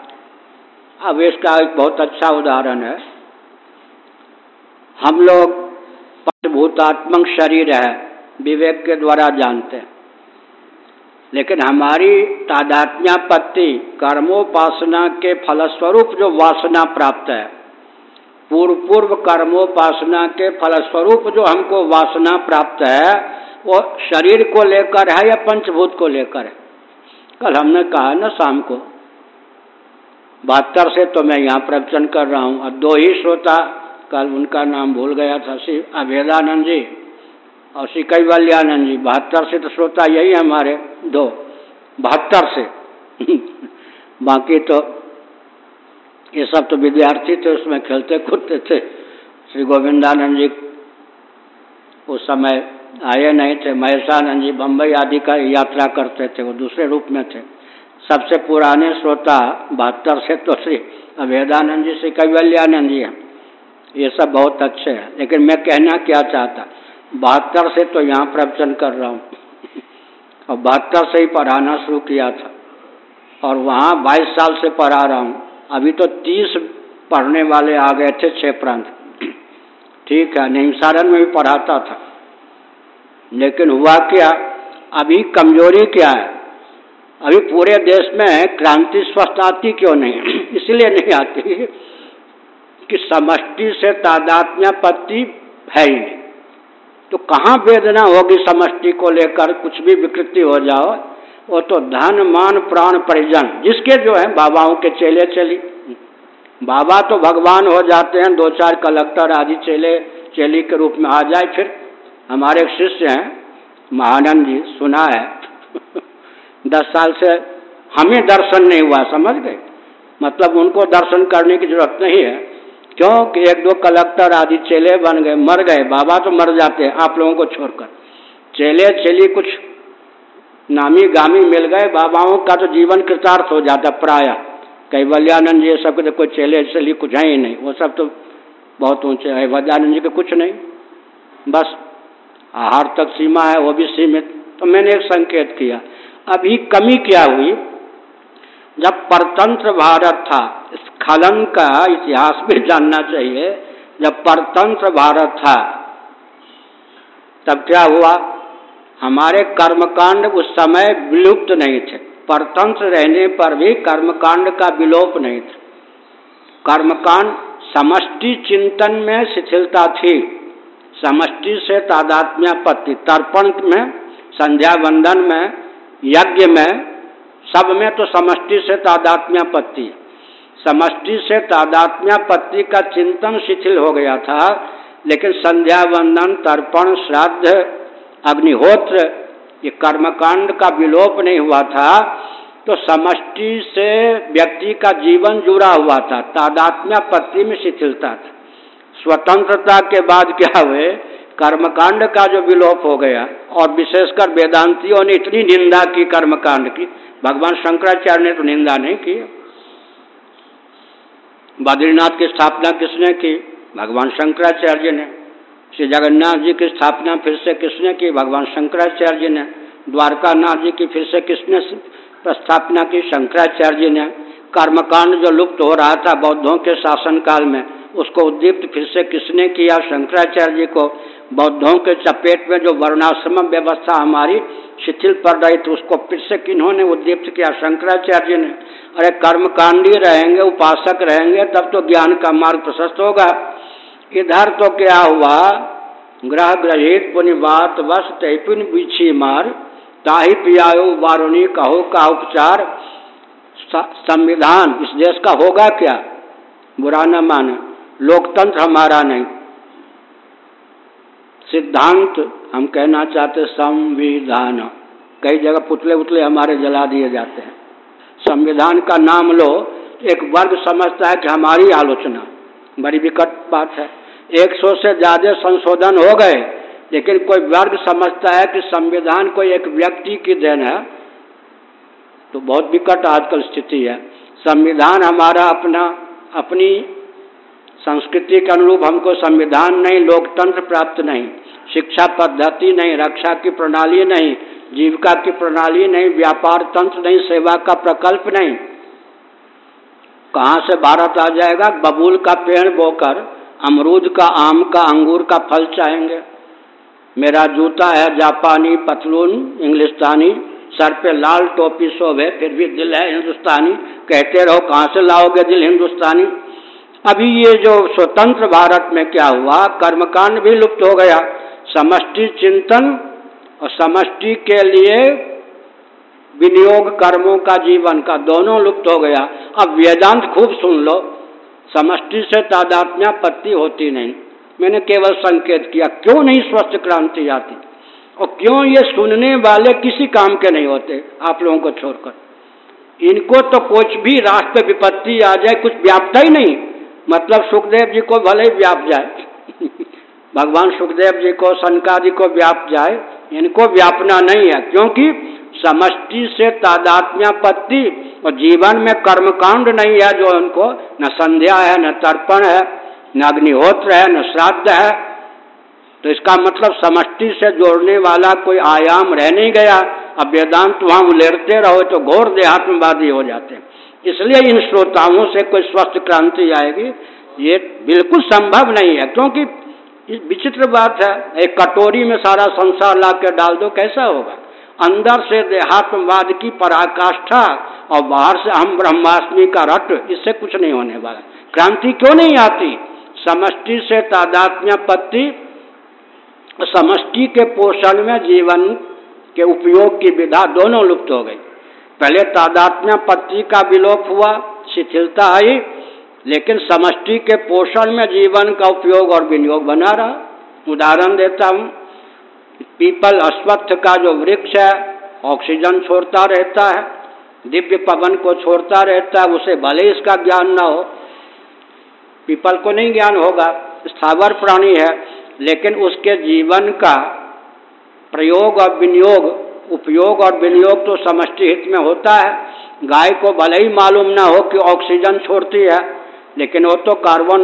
अब इसका एक बहुत अच्छा उदाहरण है। हम लोग पंचभूतात्मक शरीर है, विवेक के द्वारा जानते हैं। लेकिन हमारी तादात्म्यापत्ति, कर्मोपासना के फलस्वरूप जो वासना प्राप्त है पूर्व पूर्व कर्मोपासना के फलस्वरूप जो हमको वासना प्राप्त है, वो शरीर को लेकर है या पंचभूत को लेकर है? कल हमने कहा ना शाम को। बहत्तर से तो मैं यहाँ प्रवचन कर रहा हूँ। और दो ही श्रोता, कल उनका नाम भूल गया था, श्री अभेदानंद जी और श्री कैवल्यानंद जी। बहत्तर से तो श्रोता यही हमारे दो। बहत्तर से। बाकी तो ये सब तो विद्यार्थी थे, उसमें खेलते कूदते थे। श्री गोविंदानंद जी उस समय आए नहीं थे। महेशानंद जी बम्बई आदि का यात्रा करते थे, वो दूसरे रूप में थे। सबसे पुराने श्रोता बहत्तर से तो श्री अभेदानंद जी, श्री कैवल्यानंद जी हैं। ये सब बहुत अच्छे हैं। लेकिन मैं कहना क्या चाहता, बहत्तर से तो यहाँ प्रवचन कर रहा हूँ। और बहत्तर से ही पढ़ाना शुरू किया था। और वहाँ बाईस साल से पढ़ा रहा हूँ। अभी तो तीस पढ़ने वाले आ गए थे छः प्रांत। ठीक है, निहिंसारण में भी पढ़ाता था। लेकिन हुआ क्या, अभी कमज़ोरी क्या है? अभी पूरे देश में क्रांति स्वस्थ आती क्यों नहीं? इसलिए नहीं आती कि समष्टि से तादात्म्यपत्ति है ही नहीं। तो कहाँ वेदना होगी समष्टि को लेकर? कुछ भी विकृति हो जाओ। वो तो धन, मान, प्राण, परिजन, जिसके जो है, बाबाओं के चेले चली। बाबा तो भगवान हो जाते हैं, दो चार कलेक्टर आदि चेले, चेली के रूप में आ जाए फिर। हमारे एक शिष्य हैं, महानंद जी, सुना है। दस साल से हमें दर्शन नहीं हुआ, समझ गए? मतलब उनको दर्शन करने की ज़रूरत नहीं है, क्योंकि एक दो कलेक्टर आदि चेले बन गए, मर गए। बाबा तो मर जाते हैं, आप लोगों को छोड़कर। चेले, चेली कुछ नामी गामी मिल गए, बाबाओं का तो जीवन कृतार्थ हो जाता प्राय। कैवल्यानंद जी सब तो कोई चेले चली कुछ है ही नहीं। वो सब तो बहुत ऊँचे है। वज्ञानंद जी के कुछ नहीं। बस आहार तक सीमा है, वो भी सीमित। तो मैंने एक संकेत किया। अभी कमी क्या हुई? जब परतंत्र भारत था स्खलन का इतिहास भी जानना चाहिए। जब परतंत्र भारत था, तब क्या हुआ? हमारे कर्मकांड उस समय विलुप्त नहीं थे। परतंत्र रहने पर भी कर्मकांड का विलोप नहीं था। कर्मकांड समष्टि चिंतन में शिथिलता थी। समष्टि से तादात्म्यापत्ति, तर्पण में संध्या वंदन में, यज्ञ में, सब में तो समष्टि से तादात्म्यापत्ति। समष्टि से तादात्म्यापत्ति का चिंतन शिथिल हो गया था, लेकिन संध्या वंदन तर्पण, श्राद्ध अग्निहोत्र, ये कर्मकांड का विलोप नहीं हुआ था तो समष्टि से व्यक्ति का जीवन जुड़ा हुआ था तादात्म्यापत्ति में शिथिलता था। स्वतंत्रता के बाद क्या हुए? कर्मकांड का जो विलोप हो गया, और विशेषकर वेदांतियों ने इतनी निंदा की कर्मकांड की, भगवान शंकराचार्य ने तो निंदा नहीं की। बद्रीनाथ की स्थापना किसने की? भगवान शंकराचार्य ने। श्री जगन्नाथ जी की स्थापना फिर से किसने की? भगवान शंकराचार्य जी ने। द्वारकानाथ जी की फिर से किसने स्थापना की? शंकराचार्य जी ने। कर्मकांड जो लुप्त हो रहा था बौद्धों के शासन काल में, उसको उद्दीप्त फिर से किसने किया? शंकराचार्य जी को। बौद्धों के चपेट में जो वर्णाश्रम व्यवस्था हमारी शिथिल पड़ रही थी, उसको फिर से किन्होंने उद्दीप्त किया? शंकराचार्य जी ने। अरे कर्मकांडी रहेंगे, उपासक रहेंगे, तब तो ज्ञान का मार्ग प्रशस्त होगा। इधर तो क्या हुआ? ग्रह ग्रहित पुनिवात वश तैपुन बिछी मार। ताही पियायो वारुणी कहो का उपचार? संविधान, इस देश का होगा क्या? बुरा न माने। लोकतंत्र हमारा नहीं। सिद्धांत, हम कहना चाहते संविधान। कई जगह पुतले उतले हमारे जला दिए जाते हैं। संविधान का नाम लो। एक वर्ग समझता है कि हमारी आलोचना। बड़ी विकट बात है। एक सौ से ज़्यादा संशोधन हो गए, लेकिन कोई वर्ग समझता है कि संविधान कोई एक व्यक्ति की देन है तो बहुत विकट आजकल स्थिति है। संविधान हमारा अपना, अपनी संस्कृति के अनुरूप हमको संविधान नहीं, लोकतंत्र प्राप्त नहीं, शिक्षा पद्धति नहीं, रक्षा की प्रणाली नहीं, जीविका की प्रणाली नहीं, व्यापार तंत्र नहीं, सेवा का प्रकल्प नहीं। कहाँ से भारत आ जाएगा? बबूल का पेड़ बोकर अमरूद का, आम का, अंगूर का फल चाहेंगे। मेरा जूता है जापानी पतलून, इंग्लिस्तानी, सर पे लाल टोपी शोभे, फिर भी दिल है हिंदुस्तानी। कहते रहो, कहाँ से लाओगे दिल हिंदुस्तानी? अभी ये जो स्वतंत्र भारत में क्या हुआ, कर्मकांड भी लुप्त हो गया। समष्टि चिंतन और समष्टि के लिए विनियोग कर्मों का जीवन का दोनों लुप्त हो गया। अब वेदांत खूब सुन लो। समष्टि से तादात्म्यापत्ति होती नहीं। मैंने केवल संकेत किया, क्यों नहीं स्वस्थ क्रांति आती? और क्यों ये सुनने वाले किसी काम के नहीं होते, आप लोगों को छोड़कर? इनको तो कुछ भी राष्ट्र विपत्ति आ जाए, कुछ व्यापता ही नहीं। मतलब सुखदेव जी को भले ही व्याप जाए, भगवान सुखदेव जी को सनकादि को व्याप जाए, इनको व्यापना नहीं है, क्योंकि समष्टि से तादात्म्यापत्ति। और जीवन में कर्मकांड नहीं है जो उनको, न संध्या है, न तर्पण है, न अग्निहोत्र है, न श्राद्ध है। तो इसका मतलब समष्टि से जोड़ने वाला कोई आयाम रह नहीं गया। अब वेदांत वहाँ उलेरते रहो तो घोर देहात्मवादी हो जाते इसलिए इन श्रोताओं से कोई स्वस्थ क्रांति आएगी, ये बिल्कुल संभव नहीं है, क्योंकि विचित्र बात है। एक कटोरी में सारा संसार ला के डाल दो, कैसा होगा? अंदर से देहात्मवाद की पराकाष्ठा और बाहर से हम ब्रह्माष्टमी का रट, इससे कुछ नहीं होने वाला। क्रांति क्यों नहीं आती? समष्टि से तादात्म्यपत्ति समष्टि के पोषण में जीवन के उपयोग की विधा दोनों लुप्त हो गई। पहले तादात्म्य पत्ती का विलोप हुआ, शिथिलता आई, लेकिन समष्टि के पोषण में जीवन का उपयोग और विनियोग बना रहा। उदाहरण देता हूँ। पीपल अश्वत्थ का जो वृक्ष है, ऑक्सीजन छोड़ता रहता है, दिव्य पवन को छोड़ता रहता है, उसे भले इसका ज्ञान ना हो, पीपल को नहीं ज्ञान होगा, स्थावर प्राणी है, लेकिन उसके जीवन का प्रयोग और विनियोग, उपयोग और विनियोग तो समष्टि हित में होता है। गाय को भले ही मालूम ना हो कि ऑक्सीजन छोड़ती है, लेकिन वो तो कार्बन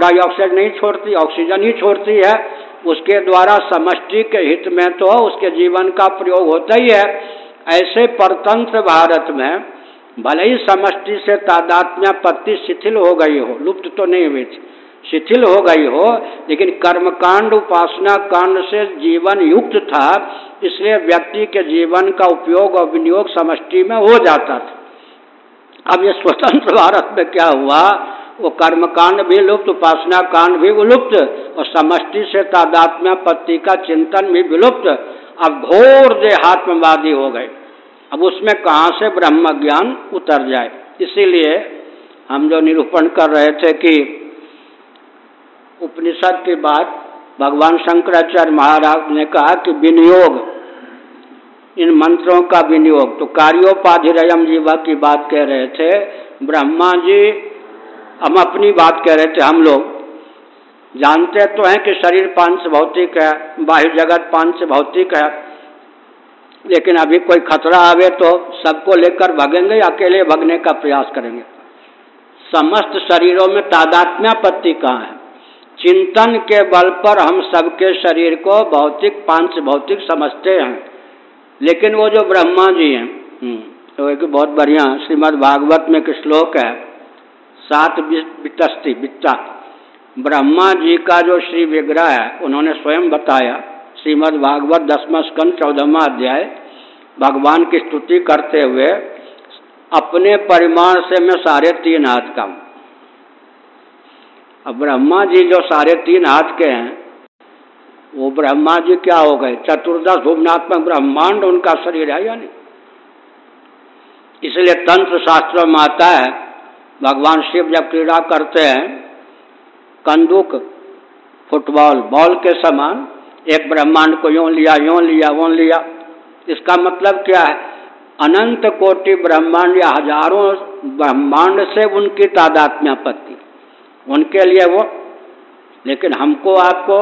डाइऑक्साइड नहीं छोड़ती, ऑक्सीजन ही छोड़ती है उसके द्वारा समष्टि के हित में तो उसके जीवन का प्रयोग होता ही है। ऐसे परतंत्र भारत में भले ही समष्टि से तादात्म्य पत्ति शिथिल हो गई हो, लुप्त तो नहीं हुई थी, शिथिल हो गई हो, लेकिन कर्मकांड, उपासना कांड से जीवन युक्त था, इसलिए व्यक्ति के जीवन का उपयोग और विनियोग समष्टि में हो जाता था। अब ये स्वतंत्र भारत में क्या हुआ? वो कर्म कांड भी लुप्त, उपासना कांड भी विलुप्त और समष्टि से तादात्म्य पत्ति का चिंतन भी विलुप्त। अब घोर देहात्मवादी हो गए। अब उसमें कहाँ से ब्रह्म ज्ञान उतर जाए? इसीलिए हम जो निरूपण कर रहे थे कि उपनिषद के बाद भगवान शंकराचार्य महाराज ने कहा कि विनियोग, इन मंत्रों का विनियोग। तो कार्योपाधि कार्योपाधिरयम जीवा की बात कह रहे थे, ब्रह्मा जी हम अपनी बात कह रहे थे, हम लोग जानते तो हैं कि शरीर पाँच भौतिक है, बाह्य जगत पाँच भौतिक है। लेकिन अभी कोई खतरा आवे तो सबको लेकर भगेंगे या अकेले भगने का प्रयास करेंगे। समस्त शरीरों में तादात्म्यापत्ति कहाँ है? चिंतन के बल पर हम सबके शरीर को भौतिक, पाँच भौतिक समझते हैं। लेकिन वो जो ब्रह्मा जी हैं तो एक बहुत बढ़िया श्रीमद् भागवत में एक श्लोक है सात वितस्ती वित्ता। ब्रह्मा जी का जो श्री विग्रह है, उन्होंने स्वयं बताया, श्रीमद् भागवत दसवा स्कंद चौदहवा अध्याय, भगवान की स्तुति करते हुए, अपने परिमाण से मैं साढ़े तीन हाथ का हूँ। अब ब्रह्मा जी जो साढ़े तीन हाथ के हैं, वो ब्रह्मा जी क्या हो गए? चतुर्दश भुवनात्मक ब्रह्मांड उनका शरीर है या नहीं? इसलिए तंत्र शास्त्र में आता है भगवान शिव जब क्रीड़ा करते हैं, कंदुक, फुटबॉल, बॉल के समान, एक ब्रह्मांड को यूँ लिया यूँ लिया, वो लिया। इसका मतलब क्या है? अनंत कोटि ब्रह्मांड या हज़ारों ब्रह्मांड से उनकी तादात्म्यापत्ति उनके लिए वो, लेकिन हमको आपको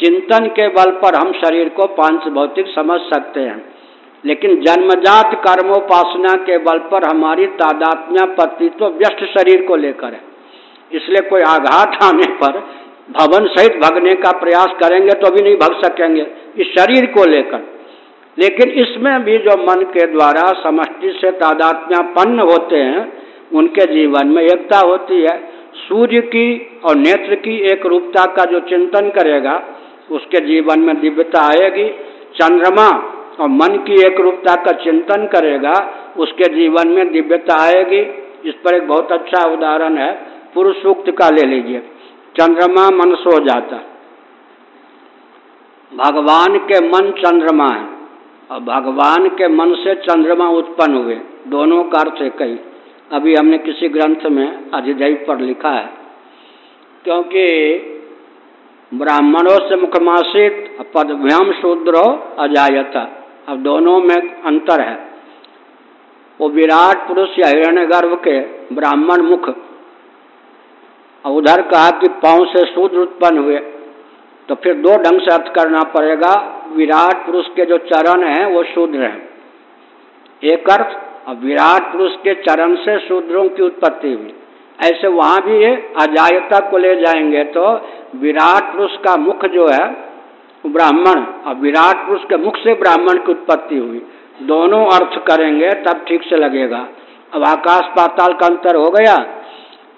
चिंतन के बल पर हम शरीर को पाँच भौतिक समझ सकते हैं। लेकिन जन्मजात कर्मोपासना के बल पर हमारी तादात्म्य पत्ति तो व्यस्त शरीर को लेकर है। इसलिए कोई आघात आने पर भवन सहित भगने का प्रयास करेंगे तो भी नहीं भग सकेंगे, इस शरीर को लेकर। लेकिन इसमें भी जो मन के द्वारा समष्टि से तादात्म्यपन्न होते हैं, उनके जीवन में एकता होती है। सूर्य की और नेत्र की एक रूपता का जो चिंतन करेगा, उसके जीवन में दिव्यता आएगी। चंद्रमा और मन की एक रूपता का चिंतन करेगा, उसके जीवन में दिव्यता आएगी। इस पर एक बहुत अच्छा उदाहरण है, पुरुष सूक्त का ले लीजिए। चंद्रमा मन सो जाता। भगवान के मन चंद्रमा है, और भगवान के मन से चंद्रमा उत्पन्न हुए। दोनों का अर्थ है। कई अभी हमने किसी ग्रंथ में अधिदैव पर लिखा है, क्योंकि ब्राह्मणों से मुखमासित, पदभ्याम शूद्रो अजायता। अब दोनों में अंतर है। वो विराट पुरुष या हिरण्य गर्भ के ब्राह्मण मुख। और उधर कहा कि पाँव से शूद्र उत्पन्न हुए तो फिर दो ढंग से अर्थ करना पड़ेगा। विराट पुरुष के जो चरण हैं, वो शूद्र हैं। एक अर्थ और विराट पुरुष के चरण से शूद्रों की उत्पत्ति हुई। ऐसे वहाँ भी अजायता को ले जाएँगे तो विराट पुरुष का मुख जो है ब्राह्मण और विराट पुरुष के मुख से ब्राह्मण की उत्पत्ति हुई। दोनों अर्थ करेंगे, तब ठीक से लगेगा। अब आकाश पाताल का अंतर हो गया।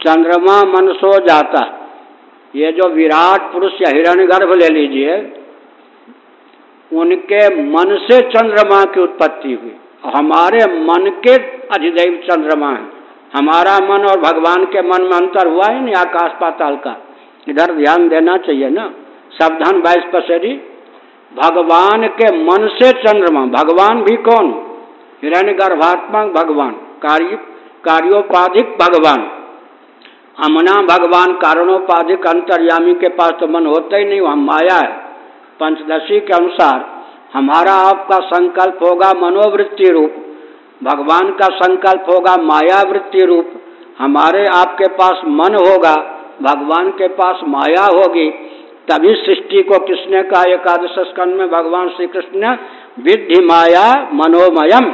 चंद्रमा मन सो जाता। ये जो विराट पुरुष या हिरण्य गर्भ ले लीजिए, उनके मन से चंद्रमा की उत्पत्ति हुई। हमारे मन के अधिदेव चंद्रमा है। हमारा मन और भगवान के मन में अंतर हुआ है नहीं आकाश पाताल का। इधर ध्यान देना चाहिए ना। सावधान बाईस पसेरी भगवान के मन से चंद्रमा, भगवान भी कौन? हिरण्य गर्भात्मक भगवान, कार्य, कार्योपाधिक भगवान। अमना भगवान कारणोपाधिक अंतर्यामी के पास तो मन होता ही नहीं, वहाँ माया है। पंचदशी के अनुसार, हमारा आपका संकल्प होगा मनोवृत्ति रूप। भगवान का संकल्प होगा मायावृत्ति रूप। हमारे आपके पास मन होगा, भगवान के पास माया होगी। तभी सृष्टि को किसने कहा? एकादश स्कंद में भगवान श्री कृष्ण विधि माया मनोमयम।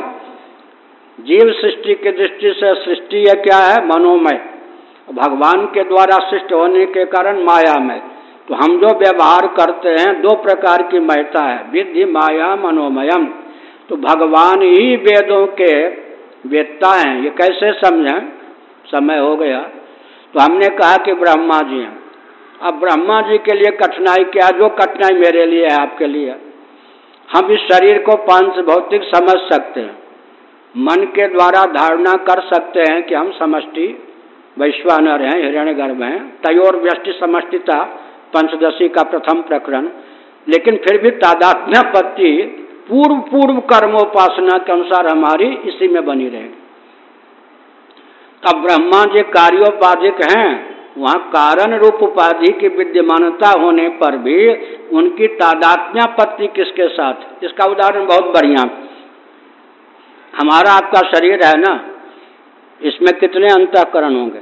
जीव सृष्टि की दृष्टि से सृष्टि यह क्या है? मनोमय। भगवान के द्वारा सृष्टि होने के कारण मायामय तो हम जो व्यवहार करते हैं, दो प्रकार की महता है विधि माया, मनोमयम। तो भगवान ही वेदों के वेदता हैं। ये कैसे समझें? समय हो गया। तो हमने कहा कि ब्रह्मा जी हैं। अब ब्रह्मा जी के लिए कठिनाई क्या? जो कठिनाई मेरे लिए है आपके लिए। हम इस शरीर को पाँच भौतिक समझ सकते हैं। मन के द्वारा धारणा कर सकते हैं कि हम समष्टि वैश्वानर हैं हिरण्य गर्भ हैं। तयोर व्यष्टि समष्टिता, पंचदशी का प्रथम प्रकरण। लेकिन फिर भी तादात्म्यपत्ति पूर्व पूर्व कर्मोपासना के अनुसार हमारी इसी में बनी रहेगी। अब ब्रह्मा जी कार्योपाधिक हैं। वहाँ कारण रूप उपाधि की विद्यमानता होने पर भी उनकी तादात्म्यपत्ति किसके साथ? इसका उदाहरण बहुत बढ़िया। हमारा आपका शरीर है ना? इसमें कितने अंतकरण होंगे?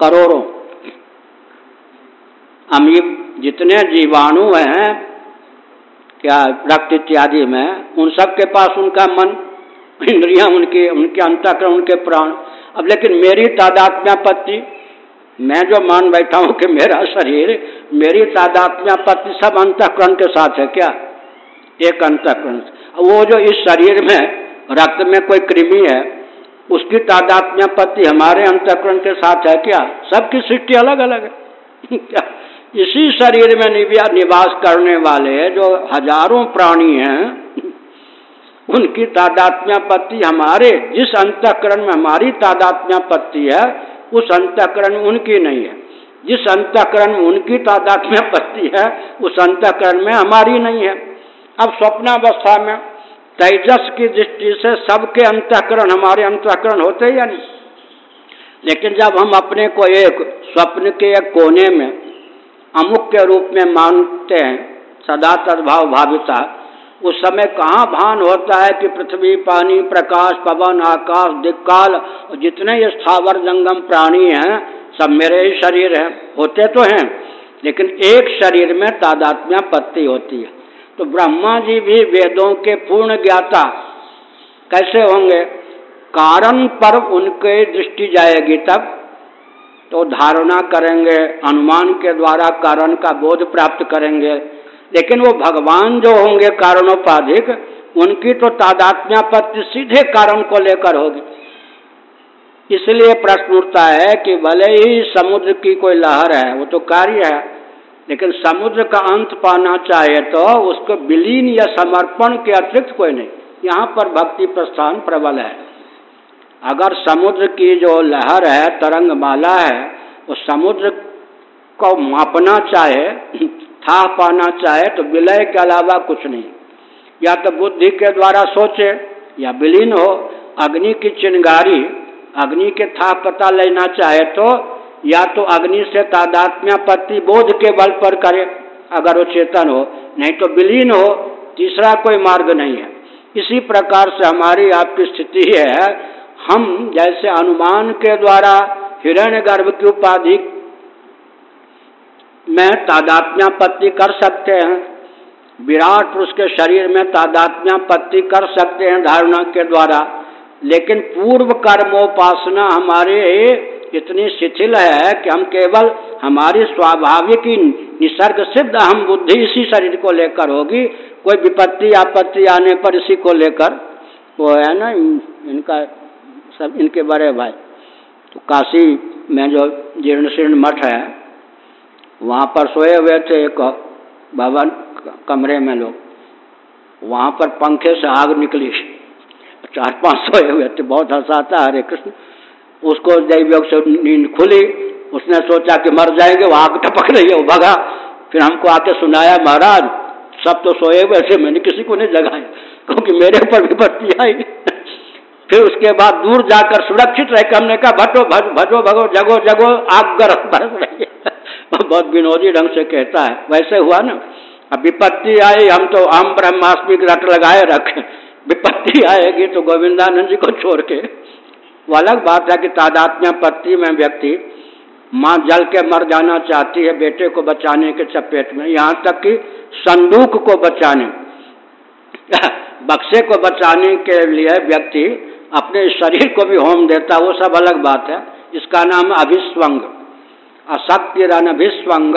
करोड़ों। अमीब जितने जीवाणु हैं, क्या रक्त इत्यादि में, उन सब के पास उनका मन, इंद्रिया उनके उनके अंतकरण, उनके प्राण। अब लेकिन मेरी तादात्म्यापत्ति मैं जो मान बैठा हूँ कि मेरा शरीर मेरी तादात्म्यापत्ति सब अंतकरण के साथ है क्या? एक अंतकरण वो जो इस शरीर में, रक्त में कोई कृमि है, उसकी तादात्म्यपत्ति हमारे अंतकरण के साथ है क्या? सबकी सृष्टि अलग अलग है। क्या? इसी शरीर में निवास करने वाले जो हज़ारों प्राणी हैं, उनकी तादात्म्यपत्ति हमारे, जिस अंतकरण में हमारी तादात्म्यपत्ति है उस अंतकरण उनकी नहीं है। जिस अंतकरण में उनकी तादाद में तादात्म्यपत्ति है, उस अंतकरण में हमारी नहीं है। अब स्वप्नावस्था में तेजस की दृष्टि से सबके अंतकरण, हमारे अंतकरण होते या नहीं? लेकिन जब हम अपने को एक स्वप्न के एक कोने में अमुक के रूप में मानते हैं, सदा तद्भाव भाविता उस समय कहाँ भान होता है कि पृथ्वी, पानी, प्रकाश, पवन, आकाश, दिक्काल, और जितने स्थावर जंगम प्राणी हैं, सब मेरे ही शरीर हैं। होते तो हैं, लेकिन एक शरीर में तादात्म्य पत्ती होती है। तो ब्रह्मा जी भी वेदों के पूर्ण ज्ञाता। कैसे होंगे? कारण पर उनके दृष्टि जाएगी तब। तो धारणा करेंगे, अनुमान के द्वारा कारण का बोध प्राप्त करेंगे। लेकिन वो भगवान जो होंगे कारणोपाधिक, उनकी तो तादात्म्यापत्ति सीधे कारण को लेकर होगी। इसलिए प्रश्न उठता है कि भले ही समुद्र की कोई लहर है, वो तो कार्य है, लेकिन समुद्र का अंत पाना चाहे तो उसको विलीन या समर्पण के अतिरिक्त कोई नहीं। यहाँ पर भक्ति प्रस्थान प्रबल है। अगर समुद्र की जो लहर है तरंग माला है, वो समुद्र को मापना चाहे था पाना चाहे तो विलय के अलावा कुछ नहीं। या तो बुद्धि के द्वारा सोचे, या विलीन हो, अग्नि की चिंगारी, अग्नि के था पता लेना चाहे तो या तो अग्नि से तादात्म्यापत्ति बोध के बल पर करे, अगर वो चेतन हो। नहीं तो विलीन हो, तीसरा कोई मार्ग नहीं है। इसी प्रकार से हमारी आपकी स्थिति है, हम जैसे अनुमान के द्वारा हिरण्य गर्भ की उपाधि में तादात्म्यापत्ति कर सकते हैं। विराट पुरुष के शरीर में तादात्म्यापत्ति कर सकते हैं धारणा के द्वारा। लेकिन पूर्व कर्मोपासना हमारे इतनी शिथिल है कि हम केवल हमारी स्वाभाविक ही निसर्ग सिद्ध हम बुद्धि इसी शरीर को लेकर होगी। कोई विपत्ति, आपत्ति आने पर इसी को लेकर। वो है ना इनका सब इनके बड़े भाई। तो काशी में जो जीर्ण शीर्ण मठ है वहाँ पर सोए हुए थे एक भवन कमरे में लोग। वहाँ पर पंखे से आग निकली। चार पाँच सोए हुए थे, बहुत हंसाता, हरे कृष्ण। उसको दैवयोग से नींद खुली। उसने सोचा कि मर जाएँगे, वो आग टपक रही है, वो भगा। फिर हमको आके सुनाया, महाराज, सब तो सोए हुए थे, मैंने किसी को नहीं जगाया, क्योंकि मेरे ऊपर विपत्ति आई। फिर उसके बाद दूर जाकर सुरक्षित रहकर हमने कहा, भटो भज भगो, जगो जगो, आग गर्म बरस रही है। बहुत विनोदी ढंग से कहता है। वैसे हुआ ना। अब विपत्ति आई, हम तो आम ब्रह्मास्मि रट लगाए रखे। विपत्ति आएगी तो गोविंदानंद जी को छोड़ के। वो अलग बात है कि तादात्म्य पत्ति में व्यक्ति माँ जल के मर जाना चाहती है, बेटे को बचाने के चपेट में। यहाँ तक कि संदूक को बचाने। बक्से को बचाने के लिए व्यक्ति अपने शरीर को भी होम देता वो सब अलग बात है। इसका नाम अभिस्वंग। असत्य अनभिस्वंग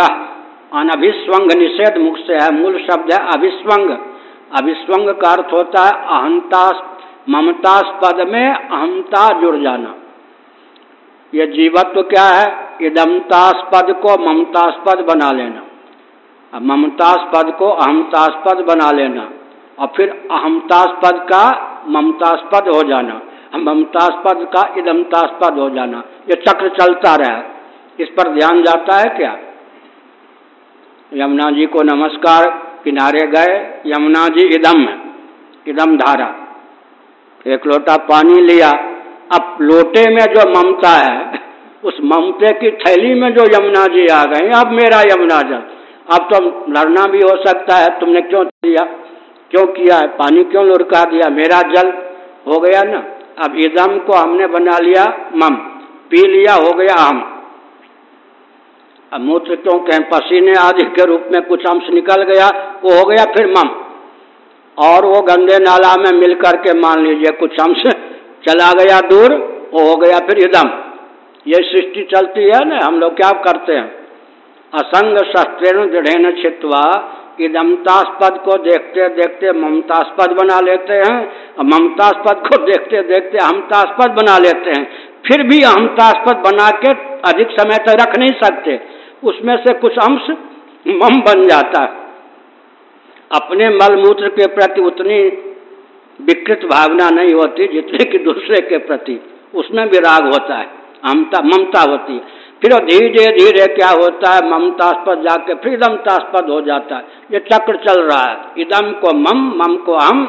अनभिस्वंग निषेध मुख से है, मूल शब्द है अभिस्वंग। अभिस्वंग का अर्थ होता है अहंता, ममतास्पद में अहमता जुड़ जाना। यह जीवत्व क्या है? इदमतास्पद को ममतास्पद बना लेना। अब ममतास्पद को अहमतास्पद बना लेना, और फिर अहमतास्पद का ममतास्पद हो जाना। ममतास्पद का इदमतास्पद हो जाना। ये चक्र चलता रहा। इस पर ध्यान जाता है क्या? यमुना जी को नमस्कार, किनारे गए, यमुना जी इदम इदम धारा। एक लोटा पानी लिया। अब लोटे में जो ममता है, उस ममते की थैली में जो यमुना जी आ गए, अब मेरा यमुना जल अब तो लड़ना भी हो सकता है, तुमने क्यों दिया? क्यों किया है? पानी क्यों लुढ़का दिया? मेरा जल हो गया ना? अब इदम को हमने बना लिया, मम। पी लिया, हो गया हम मूत्र क्यों कहें? पसीने आदि के रूप में कुछ अंश निकल गया, वो हो गया फिर मम। और वो गंदे नाला में मिल करके मान लीजिए कुछ अंश चला गया दूर, वो हो गया फिर इदम। ये सृष्टि चलती है ना, हम लोग क्या करते हैं? असंग शस्त्रेण दृढ़ छित्वा, इदमतास्पद को देखते देखते ममतास्पद बना लेते हैं, और ममतास्पद को देखते देखते हमतास्पद बना लेते हैं। फिर भी हमतास्पद बना के अधिक समय तक रख नहीं सकते। उसमें से कुछ अंश मम बन जाता है। अपने मलमूत्र के प्रति उतनी विकृत भावना नहीं होती जितने कि दूसरे के प्रति। उसमें भी राग होता है ममता ममता होती है। फिर धीरे धीरे क्या होता है, ममतास्पद जाके फिर इदमतास्पद हो जाता है। ये चक्र चल रहा है। इदम को मम मम को हम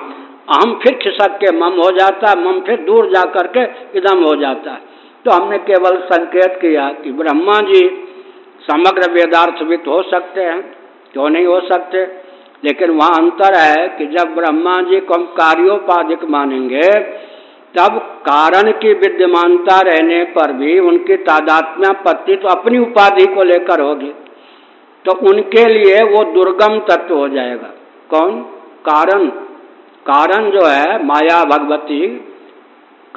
हम फिर खिसक के मम हो जाता है, मम फिर दूर जा करके इदम हो जाता है। तो हमने केवल संकेत किया कि ब्रह्मा जी समग्र वेदार्थविद हो सकते हैं, क्यों नहीं हो सकते? लेकिन वहाँ अंतर है कि जब ब्रह्मा जी को हम कार्योपाधिक मानेंगे, तब कारण की विद्यमानता रहने पर भी उनकी तादात्म्यापत्ति तो अपनी उपाधि को लेकर होगी। तो उनके लिए वो दुर्गम तत्व हो जाएगा। कौन? कारण। कारण जो है, माया भगवती।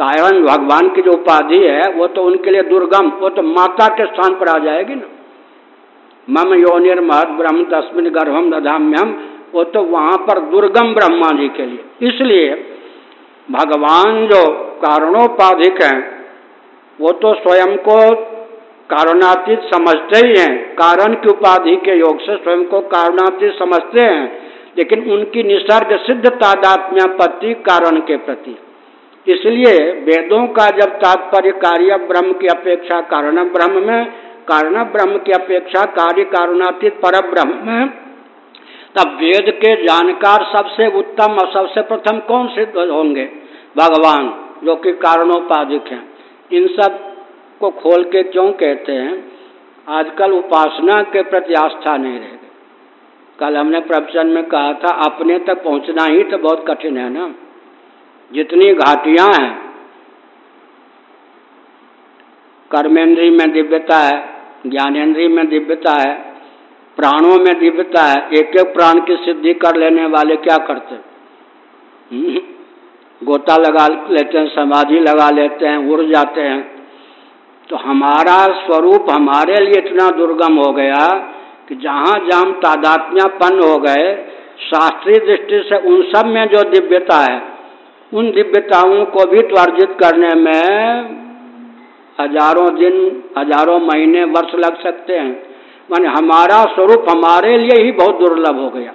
कारण भगवान की जो उपाधि है, वो तो उनके लिए दुर्गम, वो तो माता के स्थान पर आ जाएगी ना। मम योनिर ब्रह्म तस्मिन गर्भम दधाम्यम वो तो वहाँ पर दुर्गम ब्रह्मा जी के लिए। इसलिए भगवान जो कारणोपाधिक हैं, वो तो स्वयं को कारणातीत समझते ही हैं। कारण की उपाधि के योग से स्वयं को कारणातीत समझते हैं, लेकिन उनकी निसर्ग सिद्ध तादात्म्यापत्ति कारण के प्रति। इसलिए वेदों का जब तात्पर्य कार्य ब्रह्म की अपेक्षा कारण ब्रह्म में कारण ब्रह्म की अपेक्षा कार्य कारुणातीत पर ब्रह्म तब वेद के जानकार सबसे उत्तम और सबसे प्रथम कौन सिद्ध होंगे? भगवान, जो कि कारणोपाधिक हैं। इन सबको खोल के क्यों कहते हैं? आजकल उपासना के प्रति आस्था नहीं रह गई। कल हमने प्रवचन में कहा था, अपने तक पहुँचना ही तो बहुत कठिन है ना। जितनी घाटियाँ हैं, कर्मेंद्री में दिव्यता है ज्ञानेन्द्रीय में दिव्यता है प्राणों में दिव्यता है एक एक प्राण की सिद्धि कर लेने वाले क्या करते हम्म, गोता लगा लेते हैं समाधि लगा लेते हैं उड़ जाते हैं। तो हमारा स्वरूप हमारे लिए इतना दुर्गम हो गया कि जहाँ जहाँ तादात्म्यापन्न हो गए शास्त्रीय दृष्टि से उन सब में जो दिव्यता है उन दिव्यताओं को भी त्वर्जित करने में हज़ारों दिन, हज़ारों महीने, वर्ष लग सकते हैं। माने हमारा स्वरूप हमारे लिए ही बहुत दुर्लभ हो गया।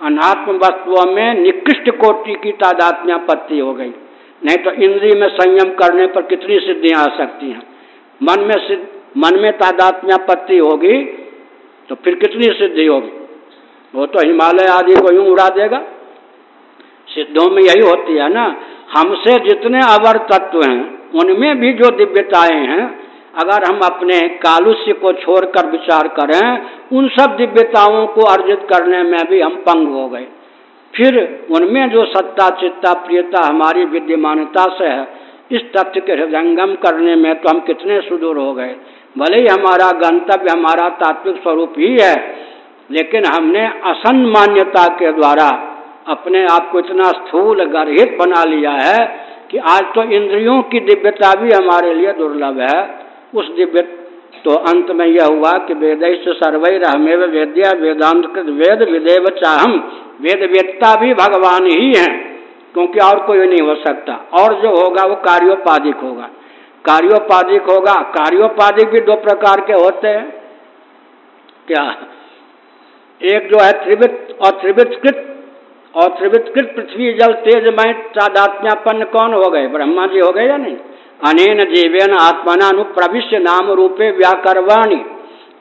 अनात्म वस्तुओं में निकृष्ट कोटि की तादात्म्यापत्ति हो गई। नहीं तो इंद्रिय में संयम करने पर कितनी सिद्धियाँ आ सकती हैं? मन में सिद्ध, मन में तादात्म्यापत्ति होगी तो फिर कितनी सिद्धि होगी? वो तो हिमालय आदि को यूँ उड़ा देगा। सिद्धों में यही होती है ना? हमसे जितने अवर तत्व हैं उनमें भी जो दिव्यताएँ हैं, अगर हम अपने कालुष्य को छोड़कर विचार करें, उन सब दिव्यताओं को अर्जित करने में भी हम पंग हो गए। फिर उनमें जो सत्ता, चित्ता, प्रियता हमारी विद्यमानता से है, इस तथ्य के हृदयंगम करने में तो हम कितने सुदूर हो गए। भले ही हमारा गंतव्य, हमारा तात्विक स्वरूप ही है, लेकिन हमने असन मान्यता के द्वारा अपने आप को इतना स्थूल, गर्हित बना लिया है कि आज तो इंद्रियों की दिव्यता भी हमारे लिए दुर्लभ है। उस दिव्य तो अंत में यह हुआ कि वेदैश सर्वैर हमेव वेद्या वेदांत कृत वेद विदेव चाहम। वेद वेदता भी भगवान ही हैं, क्योंकि और कोई नहीं हो सकता। और जो होगा वो कार्योपाधिक होगा। कार्योपाधिक होगा, कार्योपाधिक भी दो प्रकार के होते हैं। क्या? एक जो है त्रिवित और त्रिवितकृत और त्रिवितकृत पृथ्वी जल तेजमय तादात्म्यापन्न कौन हो गए? ब्रह्मा जी हो गए या नहीं? अनेन जीवेन आत्मनानुप्रविश्य नाम रूपे व्याकरवाणी।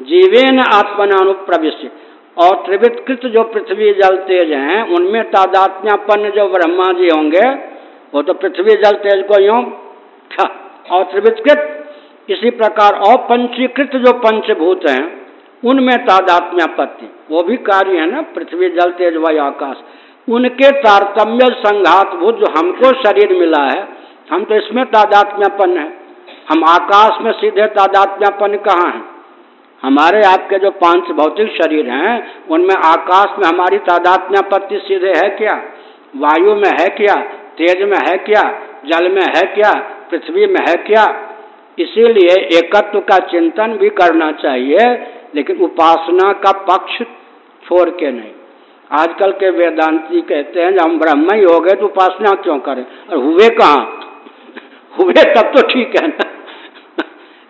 जीवेन आत्मनानुप्रविश्य और त्रिवितकृत जो पृथ्वी जल तेज हैं, उनमें तादात्म्यापन्न जो ब्रह्मा जी होंगे, वो तो पृथ्वी जल तेज को यूँ और त्रिवितकृत इसी प्रकार और पंचीकृत जो पंचभूत हैं, उनमें तादात्म्यापत्ति वो भी कार्य है ना, पृथ्वी जल तेज वायु आकाश। उनके तारतम्य संघातभूत जो हमको शरीर मिला है, हम तो इसमें तादात्म्यपन है। हम आकाश में सीधे तादात्म्यपन कहाँ हैं? हमारे आपके जो पाँच भौतिक शरीर हैं, उनमें आकाश में हमारी तादात्म्यपत्ति सीधे है क्या? वायु में है क्या? तेज में है क्या? जल में है क्या? पृथ्वी में है क्या? इसीलिए एकत्व का चिंतन भी करना चाहिए, लेकिन उपासना का पक्ष छोड़ के नहीं। आजकल के वेदांती कहते हैं, हम ब्रह्म ही हो गए तो उपासना क्यों करें? और हुए कहाँ? हुए तब तो ठीक है ना।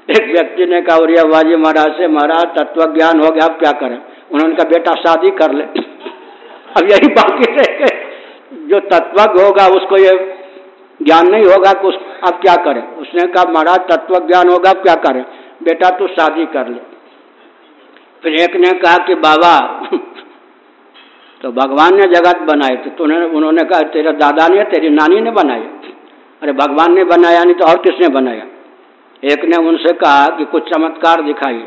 एक व्यक्ति ने कहा, उरिया बाजी महाराज से, महाराज तत्व ज्ञान हो गया, अब क्या करें? उन्होंने कहा, बेटा, शादी कर ले। अब यही बाकी रह जो तत्वज्ञ होगा, उसको ये ज्ञान नहीं होगा कि उस, अब क्या करें? उसने कहा, महाराज तत्व ज्ञान होगा, अब क्या करें? बेटा, तू शादी कर ले। फिर एक ने कहा कि, बाबा तो भगवान ने जगत बनाई तो उन्होंने कहा, तेरा दादा ने तेरी नानी ने बनाई अरे, भगवान ने बनाया नहीं तो और किसने बनाया? एक ने उनसे कहा कि कुछ चमत्कार दिखाइए।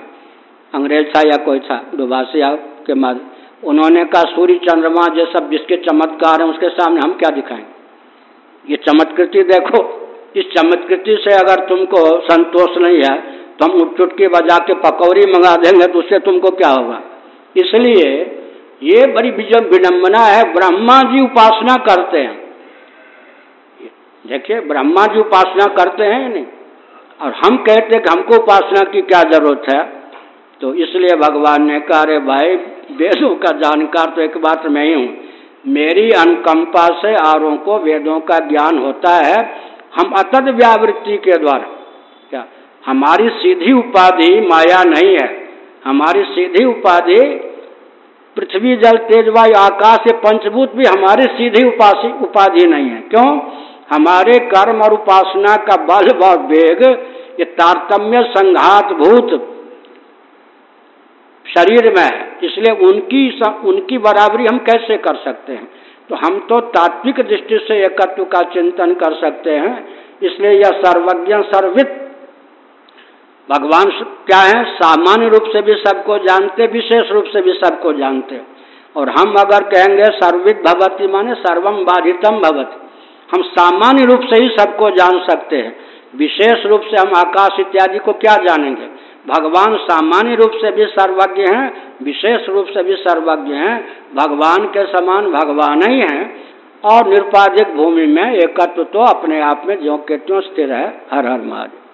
अंग्रेज़ था या कोई था दुभाषिया के माध्यम उन्होंने कहा, सूर्य चंद्रमा जो सब जिसके चमत्कार हैं, उसके सामने हम क्या दिखाएँ? ये चमत्कृति देखो। इस चमत्कृति से अगर तुमको संतोष नहीं है तो हम उठ चुटकी बजा के पकौड़ी मंगा देंगे तो उससे तुमको क्या होगा? इसलिए ये बड़ी विडम्बना है, ब्रह्मा जी उपासना करते हैं। देखिए, ब्रह्मा जी उपासना करते हैं नहीं? और हम कहते कि हमको उपासना की क्या ज़रूरत है? तो इसलिए भगवान ने कहा, अरे भाई, वेदों का जानकार तो एक बात मैं ही हूँ। मेरी अनुकंपा से औरों को वेदों का ज्ञान होता है। हम अतद व्यावृत्ति के द्वारा, क्या? हमारी सीधी उपाधि माया नहीं है। हमारी सीधी उपाधि पृथ्वी जल तेज वायु, आकाश ये पंचभूत भी हमारी सीधी उपासी उपाधि नहीं है। क्यों? हमारे कर्म और उपासना का बल व वेग, ये तारतम्य संघात भूत शरीर में है। इसलिए उनकी उनकी बराबरी हम कैसे कर सकते हैं? तो हम तो तात्विक दृष्टि से एकत्व का चिंतन कर सकते हैं। इसलिए यह सर्वज्ञ सर्वित भगवान क्या है? सामान्य रूप से भी सबको जानते, विशेष रूप से भी सबको जानते। और हम अगर कहेंगे सर्वित भवती माने सर्वम बाधितम भवती। हम सामान्य रूप से ही सबको जान सकते हैं। विशेष रूप से हम आकाश इत्यादि को क्या जानेंगे? भगवान सामान्य रूप से भी सर्वज्ञ हैं, विशेष रूप से भी सर्वज्ञ हैं। भगवान के समान भगवान ही हैं। और निरुपाधिक भूमि में एकत्व तो अपने आप में ज्यो के त्यों स्थिर है, हर हर महादेव।